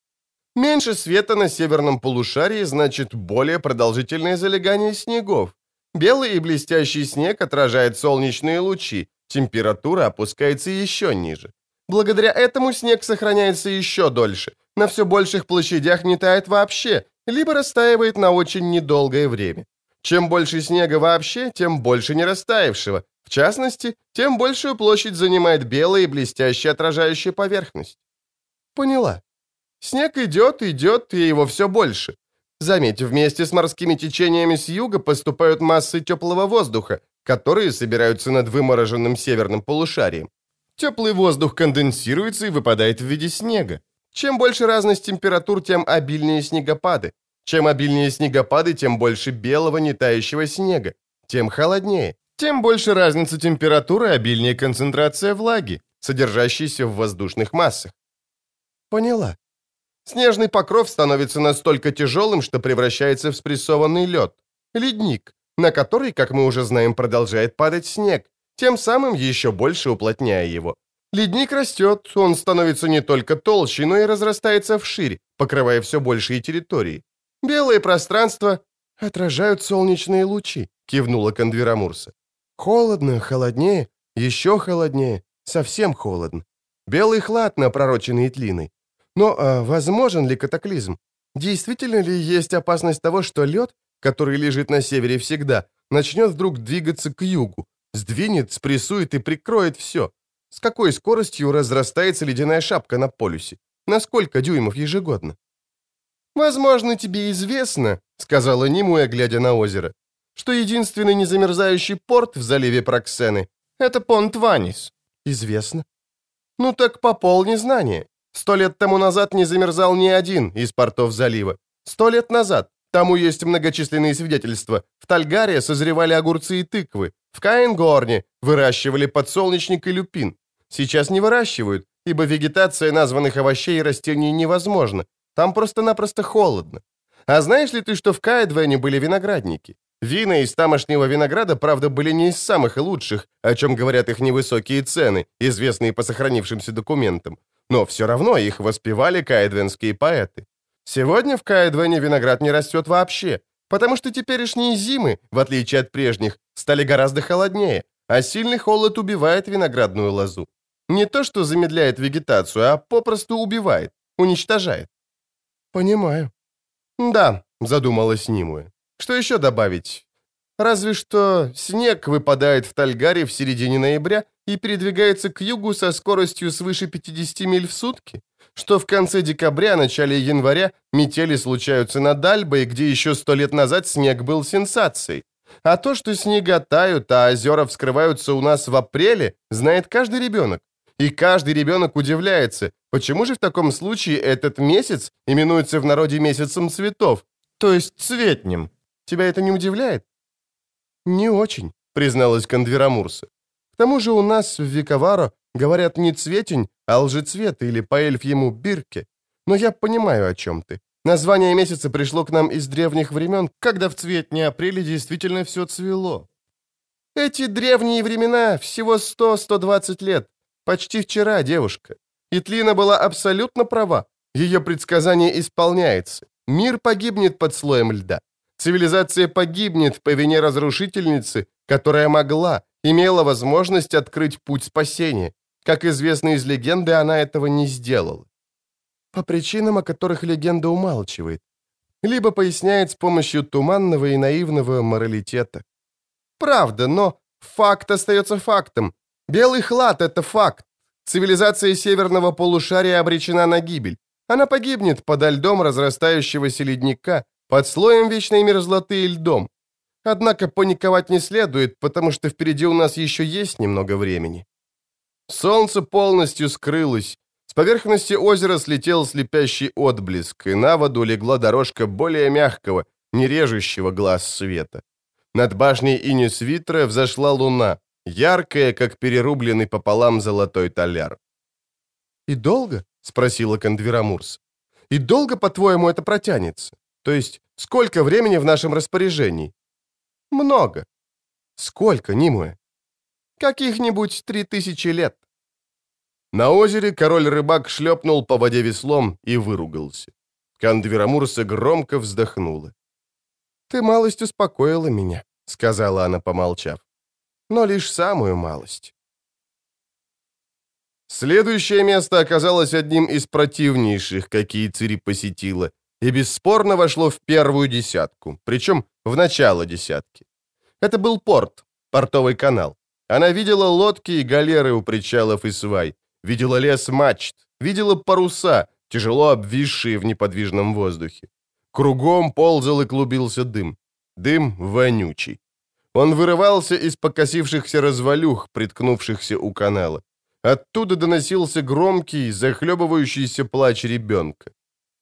Меньше света на северном полушарии значит более продолжительное залегание снегов. Белый и блестящий снег отражает солнечные лучи, температура опускается еще ниже. Благодаря этому снег сохраняется еще дольше, на все больших площадях не тает вообще, либо растаивает на очень недолгое время. Чем больше снега вообще, тем больше не растаявшего. В частности, тем большую площадь занимает белая и блестящая отражающая поверхность. Поняла. Снег идет, идет, и его все больше. Заметь, вместе с морскими течениями с юга поступают массы теплого воздуха, которые собираются над вымороженным северным полушарием. Теплый воздух конденсируется и выпадает в виде снега. Чем больше разность температур, тем обильнее снегопады. Чем обильнее снегопады, тем больше белого нетающего снега. Тем холоднее. Тем больше разница температуры, обильнее концентрация влаги, содержащейся в воздушных массах. Поняла. Снежный покров становится настолько тяжелым, что превращается в спрессованный лед. Ледник, на который, как мы уже знаем, продолжает падать снег, тем самым еще больше уплотняя его. Ледник растет, он становится не только толще, но и разрастается вширь, покрывая все большие территории. Белое пространство отражают солнечные лучи, кивнула Кондвера Мурса. Холодно, холоднее, еще холоднее, совсем холодно. Белый хлад, напророченный тлиной. Но а, возможен ли катаклизм? Действительно ли есть опасность того, что лед, который лежит на севере всегда, начнет вдруг двигаться к югу, сдвинет, спрессует и прикроет все? С какой скоростью разрастается ледяная шапка на полюсе? На сколько дюймов ежегодно? «Возможно, тебе известно», — сказала Нимуя, глядя на озеро, «что единственный незамерзающий порт в заливе Проксены — это понт Ванис». «Известно». «Ну так пополни знания. Сто лет тому назад не замерзал ни один из портов залива. Сто лет назад. Тому есть многочисленные свидетельства. В Тальгаре созревали огурцы и тыквы. В Каингорне выращивали подсолнечник и люпин. Сейчас не выращивают, ибо вегетация названных овощей и растений невозможна. Там просто-напросто холодно. А знаешь ли ты, что в Каэдвене были виноградники? Вина из тамошнего винограда, правда, были не из самых лучших, о чем говорят их невысокие цены, известные по сохранившимся документам. Но все равно их воспевали каэдвенские поэты. Сегодня в Каэдвене виноград не растет вообще, потому что теперешние зимы, в отличие от прежних, стали гораздо холоднее, а сильный холод убивает виноградную лозу. Не то, что замедляет вегетацию, а попросту убивает, уничтожает. «Понимаю». «Да», — задумалась Нимуэ. «Что еще добавить? Разве что снег выпадает в Тальгаре в середине ноября и передвигается к югу со скоростью свыше 50 миль в сутки, что в конце декабря, начале января метели случаются над Альбой, где еще сто лет назад снег был сенсацией. А то, что снега тают, а озера вскрываются у нас в апреле, знает каждый ребенок. И каждый ребенок удивляется, почему же в таком случае этот месяц именуется в народе месяцем цветов, то есть цветнем. Тебя это не удивляет? «Не очень», — призналась Кондверамурса. «К тому же у нас в Виковаро говорят не цветень, а лжецвет или по эльфьему бирке. Но я понимаю, о чем ты. Название месяца пришло к нам из древних времен, когда в цветне апреля действительно все цвело. Эти древние времена всего 100-120 лет. Почти вчера, девушка. Итлина была абсолютно права. Ее предсказание исполняется. Мир погибнет под слоем льда. Цивилизация погибнет по вине разрушительницы, которая могла, имела возможность открыть путь спасения. Как известно из легенды, она этого не сделала. По причинам, о которых легенда умалчивает. Либо поясняет с помощью туманного и наивного моралитета. Правда, но факт остается фактом. Белый хлад — это факт. Цивилизация северного полушария обречена на гибель. Она погибнет подо льдом разрастающегося ледника, под слоем вечной мерзлоты и льдом. Однако паниковать не следует, потому что впереди у нас еще есть немного времени. Солнце полностью скрылось. С поверхности озера слетел слепящий отблеск, и на воду легла дорожка более мягкого, не режущего глаз света. Над башней Инисвитра взошла луна, яркая, как перерубленный пополам золотой таляр. «И долго?» — спросила Кондверамурс. «И долго, по-твоему, это протянется?» То есть, сколько времени в нашем распоряжении? Много. Сколько, Нимуэ? Каких-нибудь три тысячи лет. На озере король-рыбак шлепнул по воде веслом и выругался. Кандверамурса громко вздохнула. «Ты малость успокоила меня», — сказала она, помолчав. «Но лишь самую малость». Следующее место оказалось одним из противнейших, какие Цири посетила, и бесспорно вошло в первую десятку, причем в начало десятки. Это был порт, портовый канал. Она видела лодки и галеры у причалов и свай, видела лес мачт, видела паруса, тяжело обвисшие в неподвижном воздухе. Кругом ползал и клубился дым. Дым вонючий. Он вырывался из покосившихся развалюх, приткнувшихся у канала. Оттуда доносился громкий, захлебывающийся плач ребенка.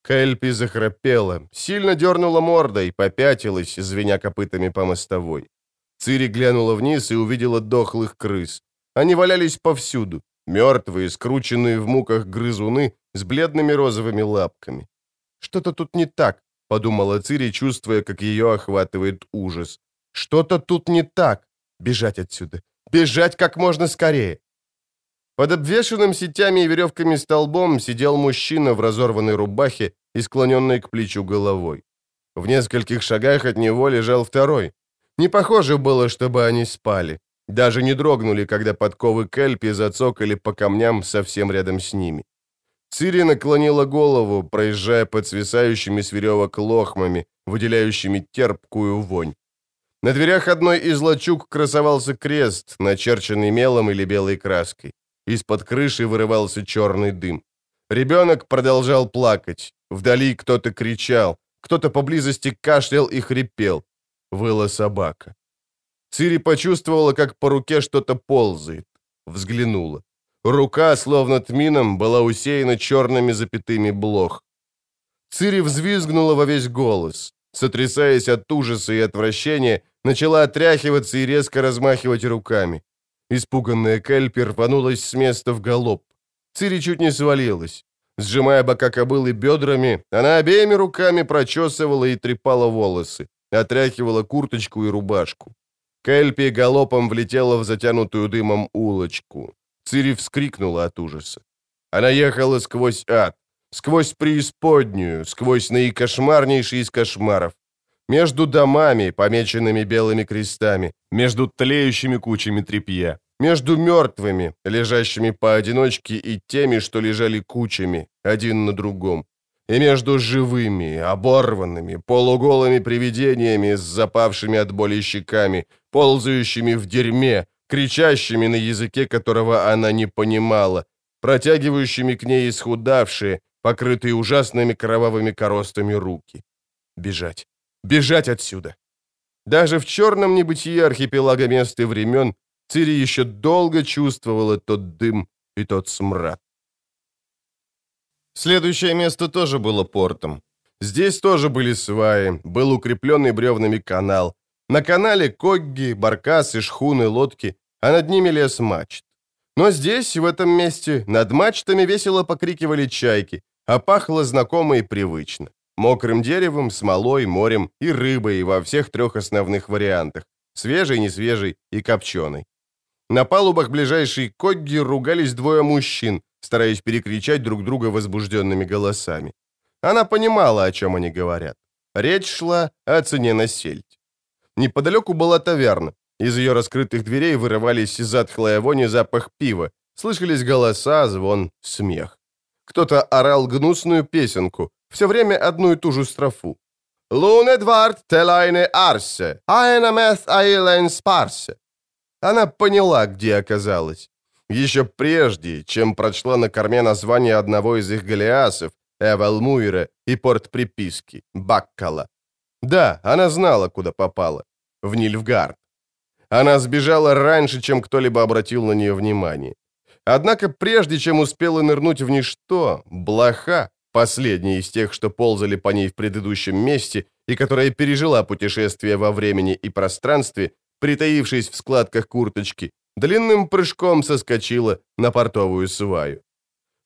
Кэльпи захрапела, сильно дернула мордой, попятилась, звеня копытами по мостовой. Цири глянула вниз и увидела дохлых крыс. Они валялись повсюду, мертвые, скрученные в муках грызуны с бледными розовыми лапками. Что-то тут не так, подумала Цири, чувствуя, как ее охватывает ужас. Что-то тут не так. Бежать отсюда. Бежать как можно скорее. Под обвешанным сетями и веревками столбом сидел мужчина в разорванной рубахе и склоненной к плечу головой. В нескольких шагах от него лежал второй. Не похоже было, чтобы они спали. Даже не дрогнули, когда подковы Кельпи зацокали по камням совсем рядом с ними. Цири наклонила голову, проезжая под свисающими с веревок лохмами, выделяющими терпкую вонь. На дверях одной из лачуг красовался крест, начерченный мелом или белой краской. Из-под крыши вырывался черный дым. Ребенок продолжал плакать. Вдали кто-то кричал. Кто-то поблизости кашлял и хрипел. Выла собака. Цири почувствовала, как по руке что-то ползает. Взглянула. Рука, словно тмином, была усеяна черными запятыми блох. Цири взвизгнула во весь голос. Сотрясаясь от ужаса и отвращения, начала отряхиваться и резко размахивать руками. Испуганная Кельпи рванулась с места в галоп. Цири чуть не свалилась. Сжимая бока кобылы бедрами, она обеими руками прочесывала и трепала волосы, отряхивала курточку и рубашку. Кельпи галопом влетела в затянутую дымом улочку. Цири вскрикнула от ужаса. Она ехала сквозь ад, сквозь преисподнюю, сквозь наикошмарнейший из кошмаров. Между домами, помеченными белыми крестами, между тлеющими кучами тряпья, между мертвыми, лежащими поодиночке, и теми, что лежали кучами, один на другом, и между живыми, оборванными, полуголыми привидениями с запавшими от боли щеками, ползающими в дерьме, кричащими на языке, которого она не понимала, протягивающими к ней исхудавшие, покрытые ужасными кровавыми коростами руки. Бежать. Бежать отсюда. Даже в черном небытие архипелага мест и времен Цири еще долго чувствовала тот дым и тот смрад. Следующее место тоже было портом. Здесь тоже были сваи, был укрепленный бревнами канал. На канале когги, баркасы, шхуны, лодки, а над ними лес мачт. Но здесь, в этом месте, над мачтами весело покрикивали чайки, а пахло знакомо и привычно. Мокрым деревом, смолой, морем и рыбой во всех трех основных вариантах. Свежей, несвежей и копченой. На палубах ближайшей когги ругались двое мужчин, стараясь перекричать друг друга возбужденными голосами. Она понимала, о чем они говорят. Речь шла о цене на сельдь. Неподалеку была таверна. Из ее раскрытых дверей вырывались затхлая вонь и запах пива. Слышались голоса, звон, смех. Кто-то орал гнусную песенку, все время одну и ту же строфу. «Лун Эдвард телайне арсе, аэнамeth аилен спарсе». Она поняла, где оказалась. Еще прежде, чем прочла на корме название одного из их галеасов, Эвелмуира и порт приписки, Баккала. Да, она знала, куда попала. В Нильфгард. Она сбежала раньше, чем кто-либо обратил на нее внимание. Однако прежде чем успела нырнуть в ничто, блоха, последняя из тех, что ползали по ней в предыдущем месте и которая пережила путешествие во времени и пространстве, притаившись в складках курточки, длинным прыжком соскочила на портовую сваю.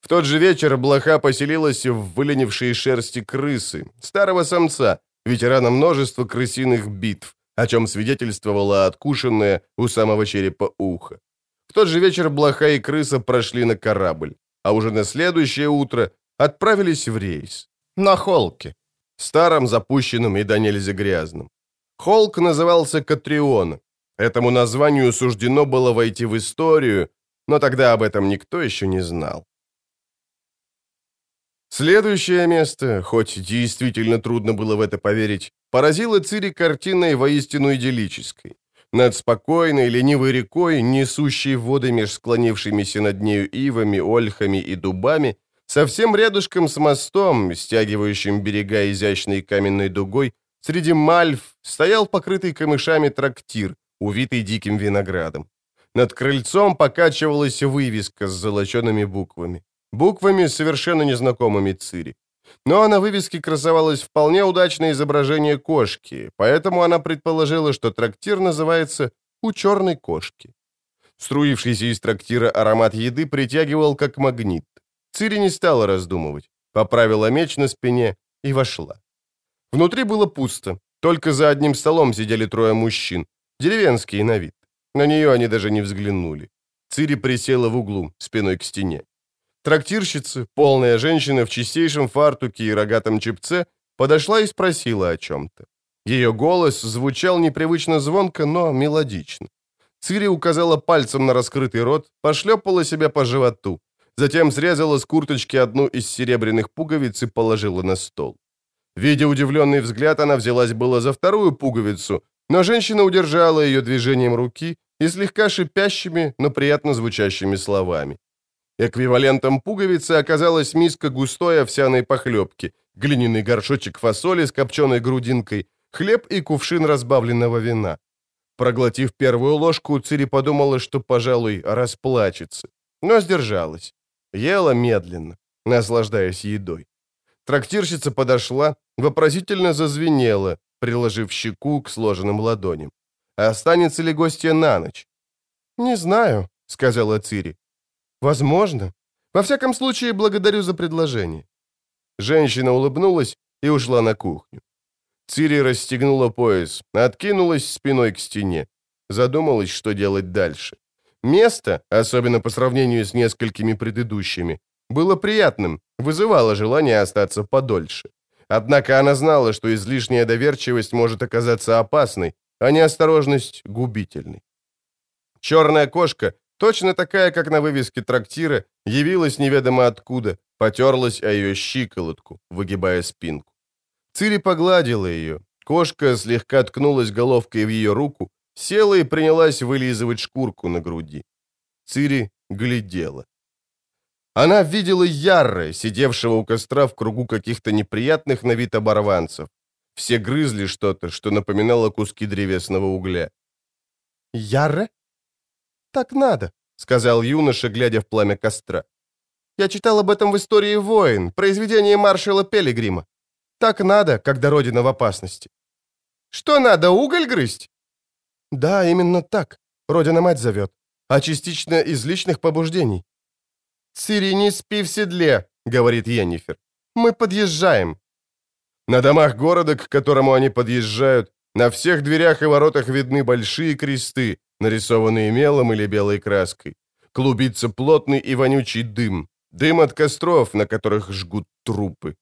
В тот же вечер блоха поселилась в выленившей шерсти крысы, старого самца, ветерана множества крысиных битв, о чем свидетельствовало откушенное у самого черепа ухо. В тот же вечер блоха и крыса прошли на корабль, а уже на следующее утро отправились в рейс. На Холке, старом, запущенном и до нельзя грязном. Холк назывался Катрион. Этому названию суждено было войти в историю, но тогда об этом никто еще не знал. Следующее место, хоть действительно трудно было в это поверить, поразило Цири картиной воистину идиллической. Над спокойной, ленивой рекой, несущей воды меж склонившимися над нею ивами, ольхами и дубами, совсем рядышком с мостом, стягивающим берега изящной каменной дугой, среди мальв стоял покрытый камышами трактир, увитый диким виноградом. Над крыльцом покачивалась вывеска с золочеными буквами. Буквами, совершенно незнакомыми Цири. Но на вывеске красовалось вполне удачное изображение кошки, поэтому она предположила, что трактир называется «У черной кошки». Струившийся из трактира аромат еды притягивал как магнит. Цири не стала раздумывать. Поправила меч на спине и вошла. Внутри было пусто. Только за одним столом сидели трое мужчин, деревенские на вид. На нее они даже не взглянули. Цири присела в углу, спиной к стене. Трактирщица, полная женщина в чистейшем фартуке и рогатом чепце, подошла и спросила о чем-то. Ее голос звучал непривычно звонко, но мелодично. Цири указала пальцем на раскрытый рот, пошлепала себя по животу, затем срезала с курточки одну из серебряных пуговиц и положила на стол. Видя удивленный взгляд, она взялась было за вторую пуговицу, но женщина удержала ее движением руки и слегка шипящими, но приятно звучащими словами. Эквивалентом пуговицы оказалась миска густой овсяной похлебки, глиняный горшочек фасоли с копченой грудинкой, хлеб и кувшин разбавленного вина. Проглотив первую ложку, Цири подумала, что, пожалуй, расплачется, но сдержалась. Ела медленно, наслаждаясь едой. Трактирщица подошла, вопросительно зазвенела, приложив щеку к сложенным ладоням. Останется ли гостья на ночь? «Не знаю», — сказала Цири. «Возможно. Во всяком случае, благодарю за предложение». Женщина улыбнулась и ушла на кухню. Цири расстегнула пояс, откинулась спиной к стене. Задумалась, что делать дальше. Место, особенно по сравнению с несколькими предыдущими, было приятным, вызывало желание остаться подольше. Однако она знала, что излишняя доверчивость может оказаться опасной, а неосторожность — губительной. Черная кошка, точно такая, как на вывеске трактира, явилась неведомо откуда, потерлась о ее щиколотку, выгибая спинку. Цири погладила ее. Кошка слегка ткнулась головкой в ее руку, села и принялась вылизывать шкурку на груди. Цири глядела. Она видела Ярра, сидевшего у костра в кругу каких-то неприятных на вид оборванцев. Все грызли что-то, что напоминало куски древесного угля. «Ярре?» «Так надо», — сказал юноша, глядя в пламя костра. «Я читал об этом в истории войн, произведение маршала Пелигрима. Так надо, когда Родина в опасности». «Что надо, уголь грызть?» «Да, именно так. Родина-мать зовет. А частично из личных побуждений». «Цири, не спи в седле», — говорит Йеннифер. «Мы подъезжаем». На домах города, к которому они подъезжают, на всех дверях и воротах видны большие кресты, нарисованные мелом или белой краской. Клубится плотный и вонючий дым. Дым от костров, на которых жгут трупы.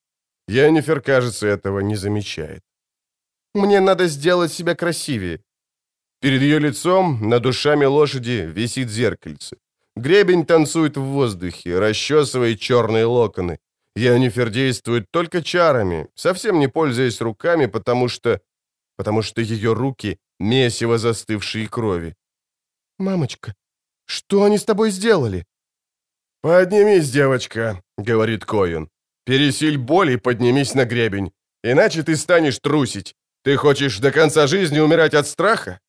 Йеннифер, кажется, этого не замечает. «Мне надо сделать себя красивее». Перед ее лицом, над душами лошади, висит зеркальце. Гребень танцует в воздухе, расчесывая черные локоны. Янифер действует только чарами, совсем не пользуясь руками, потому что... потому что ее руки — месиво застывшей крови. «Мамочка, что они с тобой сделали?» «Поднимись, девочка», — говорит Коин. «Пересиль боль и поднимись на гребень, иначе ты станешь трусить. Ты хочешь до конца жизни умирать от страха?»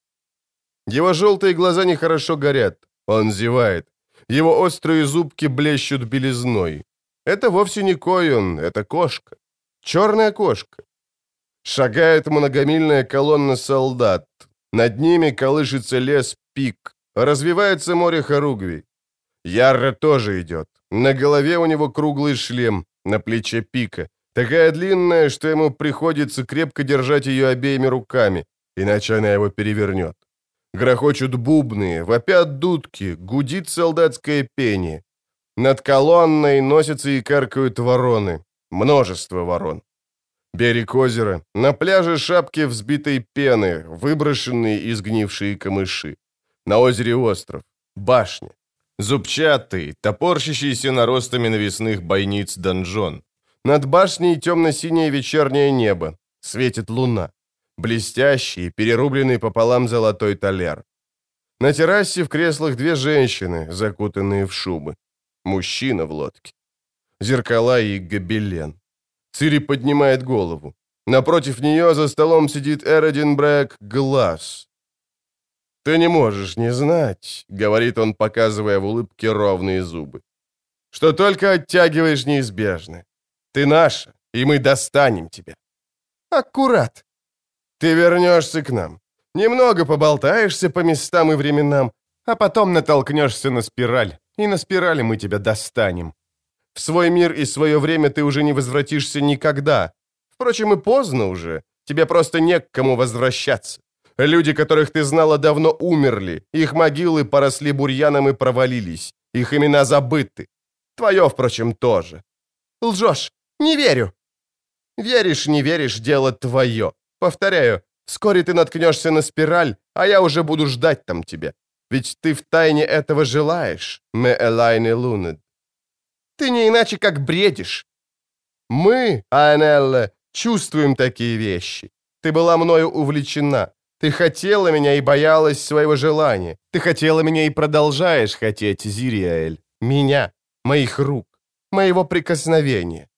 Его желтые глаза нехорошо горят. Он зевает. Его острые зубки блещут белизной. Это вовсе не Койон, это кошка. Черная кошка. Шагает многомильная колонна солдат. Над ними колышется лес пик. Развивается море хоругвий. Ярра тоже идет. На голове у него круглый шлем, на плече пика. Такая длинная, что ему приходится крепко держать ее обеими руками, иначе она его перевернет. Грохочут бубны, вопят дудки, гудит солдатское пение. Над колонной носятся и каркают вороны. Множество ворон. Берег озера. На пляже шапки взбитой пены, выброшенные и сгнившие камыши. На озере остров. Башня. Зубчатый, топорщащийся наростами навесных бойниц донжон. Над башней темно-синее вечернее небо. Светит луна блестящий, перерубленный пополам золотой таляр. На террасе в креслах две женщины, закутанные в шубы. Мужчина в лодке. Зеркала и гобелен. Цири поднимает голову. Напротив нее за столом сидит Эродин Брэк Глаз. «Ты не можешь не знать», — говорит он, показывая в улыбке ровные зубы, «что только оттягиваешь неизбежное. Ты наша, и мы достанем тебя». «Аккурат», ты вернешься к нам. Немного поболтаешься по местам и временам, а потом натолкнешься на спираль, и на спирали мы тебя достанем. В свой мир и свое время ты уже не возвратишься никогда. Впрочем, и поздно уже. Тебе просто не к кому возвращаться. Люди, которых ты знала, давно умерли. Их могилы поросли бурьяном и провалились. Их имена забыты. Твое, впрочем, тоже. Лжешь. Не верю. Веришь, не веришь, дело твое. Повторяю, вскоре ты наткнешься на спираль, а я уже буду ждать там тебя. Ведь ты втайне этого желаешь, Ме Элайне Лунед. Ты не иначе как бредишь. Мы, Анелла, чувствуем такие вещи. Ты была мною увлечена. Ты хотела меня и боялась своего желания. Ты хотела меня и продолжаешь хотеть, Зириэль. Меня, моих рук, моего прикосновения.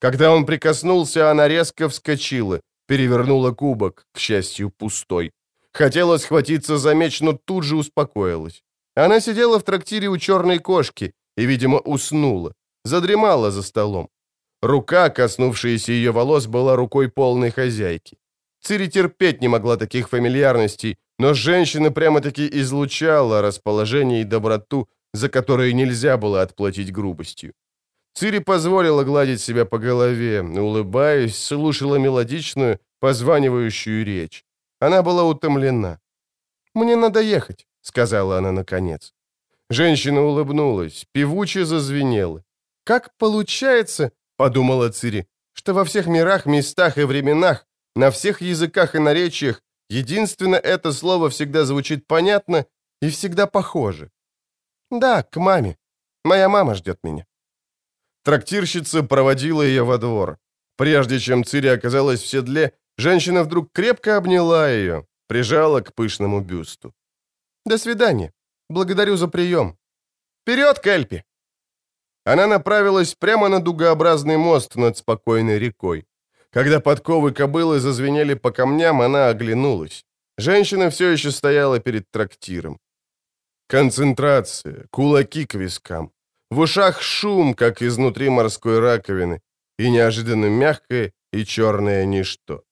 Когда он прикоснулся, она резко вскочила, перевернула кубок, к счастью, пустой. Хотела схватиться за меч, но тут же успокоилась. Она сидела в трактире у черной кошки и, видимо, уснула. Задремала за столом. Рука, коснувшаяся ее волос, была рукой полной хозяйки. Цири терпеть не могла таких фамильярностей, но женщина прямо-таки излучала расположение и доброту, за которые нельзя было отплатить грубостью. Цири позволила гладить себя по голове, улыбаясь, слушала мелодичную, позванивающую речь. Она была утомлена. «Мне надо ехать», — сказала она наконец. Женщина улыбнулась, певуче зазвенела. «Как получается, — подумала Цири, — что во всех мирах, местах и временах, на всех языках и наречиях единственно это слово всегда звучит понятно и всегда похоже. Да, к маме. Моя мама ждет меня». Трактирщица проводила ее во двор. Прежде чем Цири оказалась в седле, женщина вдруг крепко обняла ее, прижала к пышному бюсту. «До свидания. Благодарю за прием. Вперед, Кельпи!» Она направилась прямо на дугообразный мост над спокойной рекой. Когда подковы кобылы зазвенели по камням, она оглянулась. Женщина все еще стояла перед трактиром. Концентрация, кулаки к вискам. В ушах шум, как изнутри морской раковины, и неожиданно мягкое и черное ничто.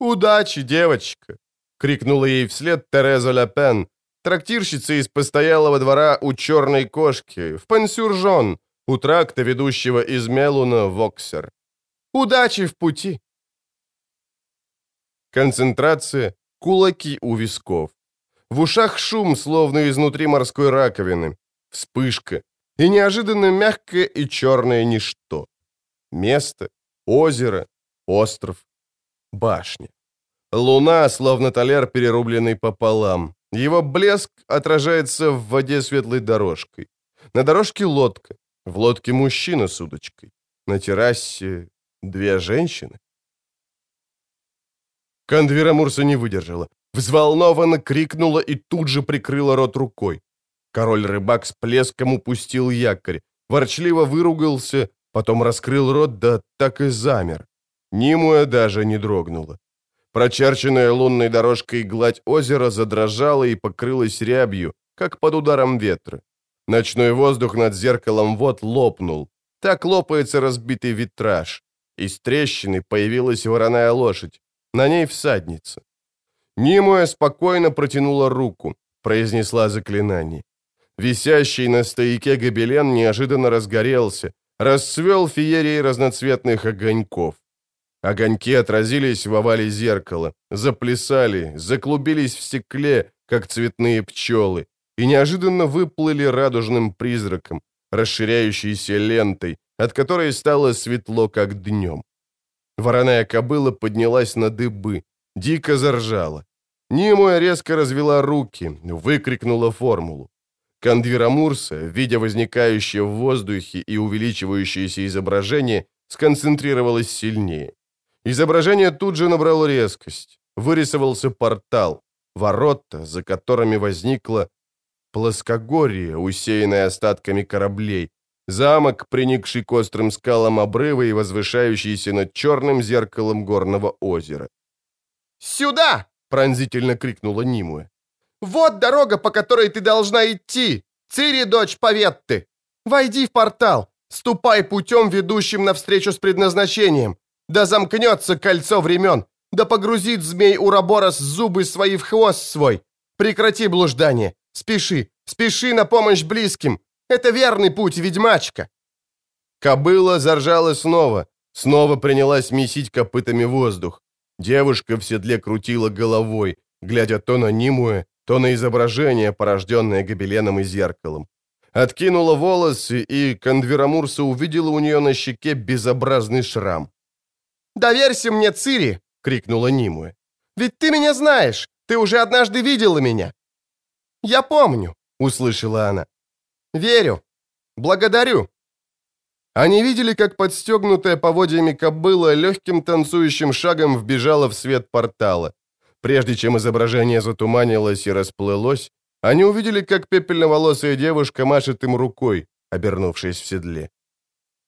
«Удачи, девочка!» — крикнула ей вслед Тереза Ляпен, трактирщица из постоялого двора у черной кошки, в пансюржон, у тракта, ведущего из Мелуна в Оксер. «Удачи в пути!» Концентрация, кулаки у висков. В ушах шум, словно изнутри морской раковины, вспышка и неожиданно мягкое и черное ничто. Место, озеро, остров, башня. Луна, словно талер, перерубленный пополам. Его блеск отражается в воде светлой дорожкой. На дорожке лодка, в лодке мужчина с удочкой. На террасе две женщины. Кандвера Мурса не выдержала. Взволнованно крикнула и тут же прикрыла рот рукой. Король-рыбак с плеском упустил якорь, ворчливо выругался, потом раскрыл рот, да так и замер. Нимуя даже не дрогнула. Прочерченная лунной дорожкой гладь озера задрожала и покрылась рябью, как под ударом ветра. Ночной воздух над зеркалом вот лопнул. Так лопается разбитый витраж. Из трещины появилась вороная лошадь. На ней всадница. Нимуя спокойно протянула руку, произнесла заклинание. Висящий на стояке гобелен неожиданно разгорелся, расцвел феерией разноцветных огоньков. Огоньки отразились в овале зеркала, заплясали, заклубились в стекле, как цветные пчелы, и неожиданно выплыли радужным призраком, расширяющейся лентой, от которой стало светло, как днем. Вороная кобыла поднялась на дыбы, дико заржала. Нимуя резко развела руки, выкрикнула формулу. Кандвира Мурса, видя возникающее в воздухе и увеличивающееся изображение, сконцентрировалась сильнее. Изображение тут же набрало резкость. Вырисовался портал, ворота, за которыми возникло плоскогорье, усеянное остатками кораблей, замок, приникший к острым скалам обрыва и возвышающийся над черным зеркалом горного озера. «Сюда!» — пронзительно крикнула Нимуэ. Вот дорога, по которой ты должна идти! Цири, дочь Поветты! Войди в портал! Ступай путем, ведущим навстречу с предназначением! Да замкнется кольцо времен! Да погрузит змей Ураборос зубы свои в хвост свой! Прекрати блуждание! Спеши! Спеши на помощь близким! Это верный путь, ведьмачка!» Кобыла заржала снова, Снова принялась месить копытами воздух. Девушка в седле крутила головой, глядя то на Нимуэ, то на изображение, порожденное гобеленом и зеркалом. Откинула волосы, и Конверамурса увидела у нее на щеке безобразный шрам. «Доверься мне, Цири!» — крикнула Нимуэ. «Ведь ты меня знаешь! Ты уже однажды видела меня!» «Я помню!» — услышала она. «Верю! Благодарю!» Они видели, как подстегнутая поводьями кобыла легким танцующим шагом вбежала в свет портала. Прежде чем изображение затуманилось и расплылось, они увидели, как пепельноволосая девушка машет им рукой, обернувшись в седле.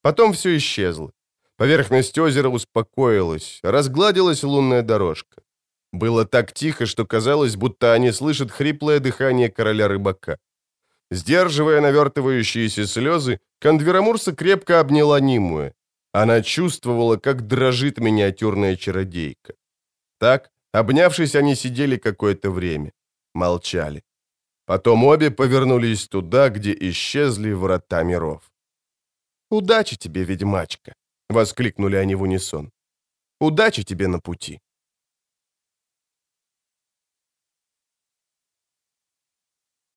Потом все исчезло. Поверхность озера успокоилась, разгладилась лунная дорожка. Было так тихо, что казалось, будто они слышат хриплое дыхание короля рыбака. Сдерживая навертывающиеся слезы, Кондверамурса крепко обняла Нимуэ. Она чувствовала, как дрожит миниатюрная чародейка. Так, обнявшись, они сидели какое-то время. Молчали. Потом обе повернулись туда, где исчезли врата миров. «Удачи тебе, ведьмачка!» — воскликнули они в унисон. «Удачи тебе на пути!»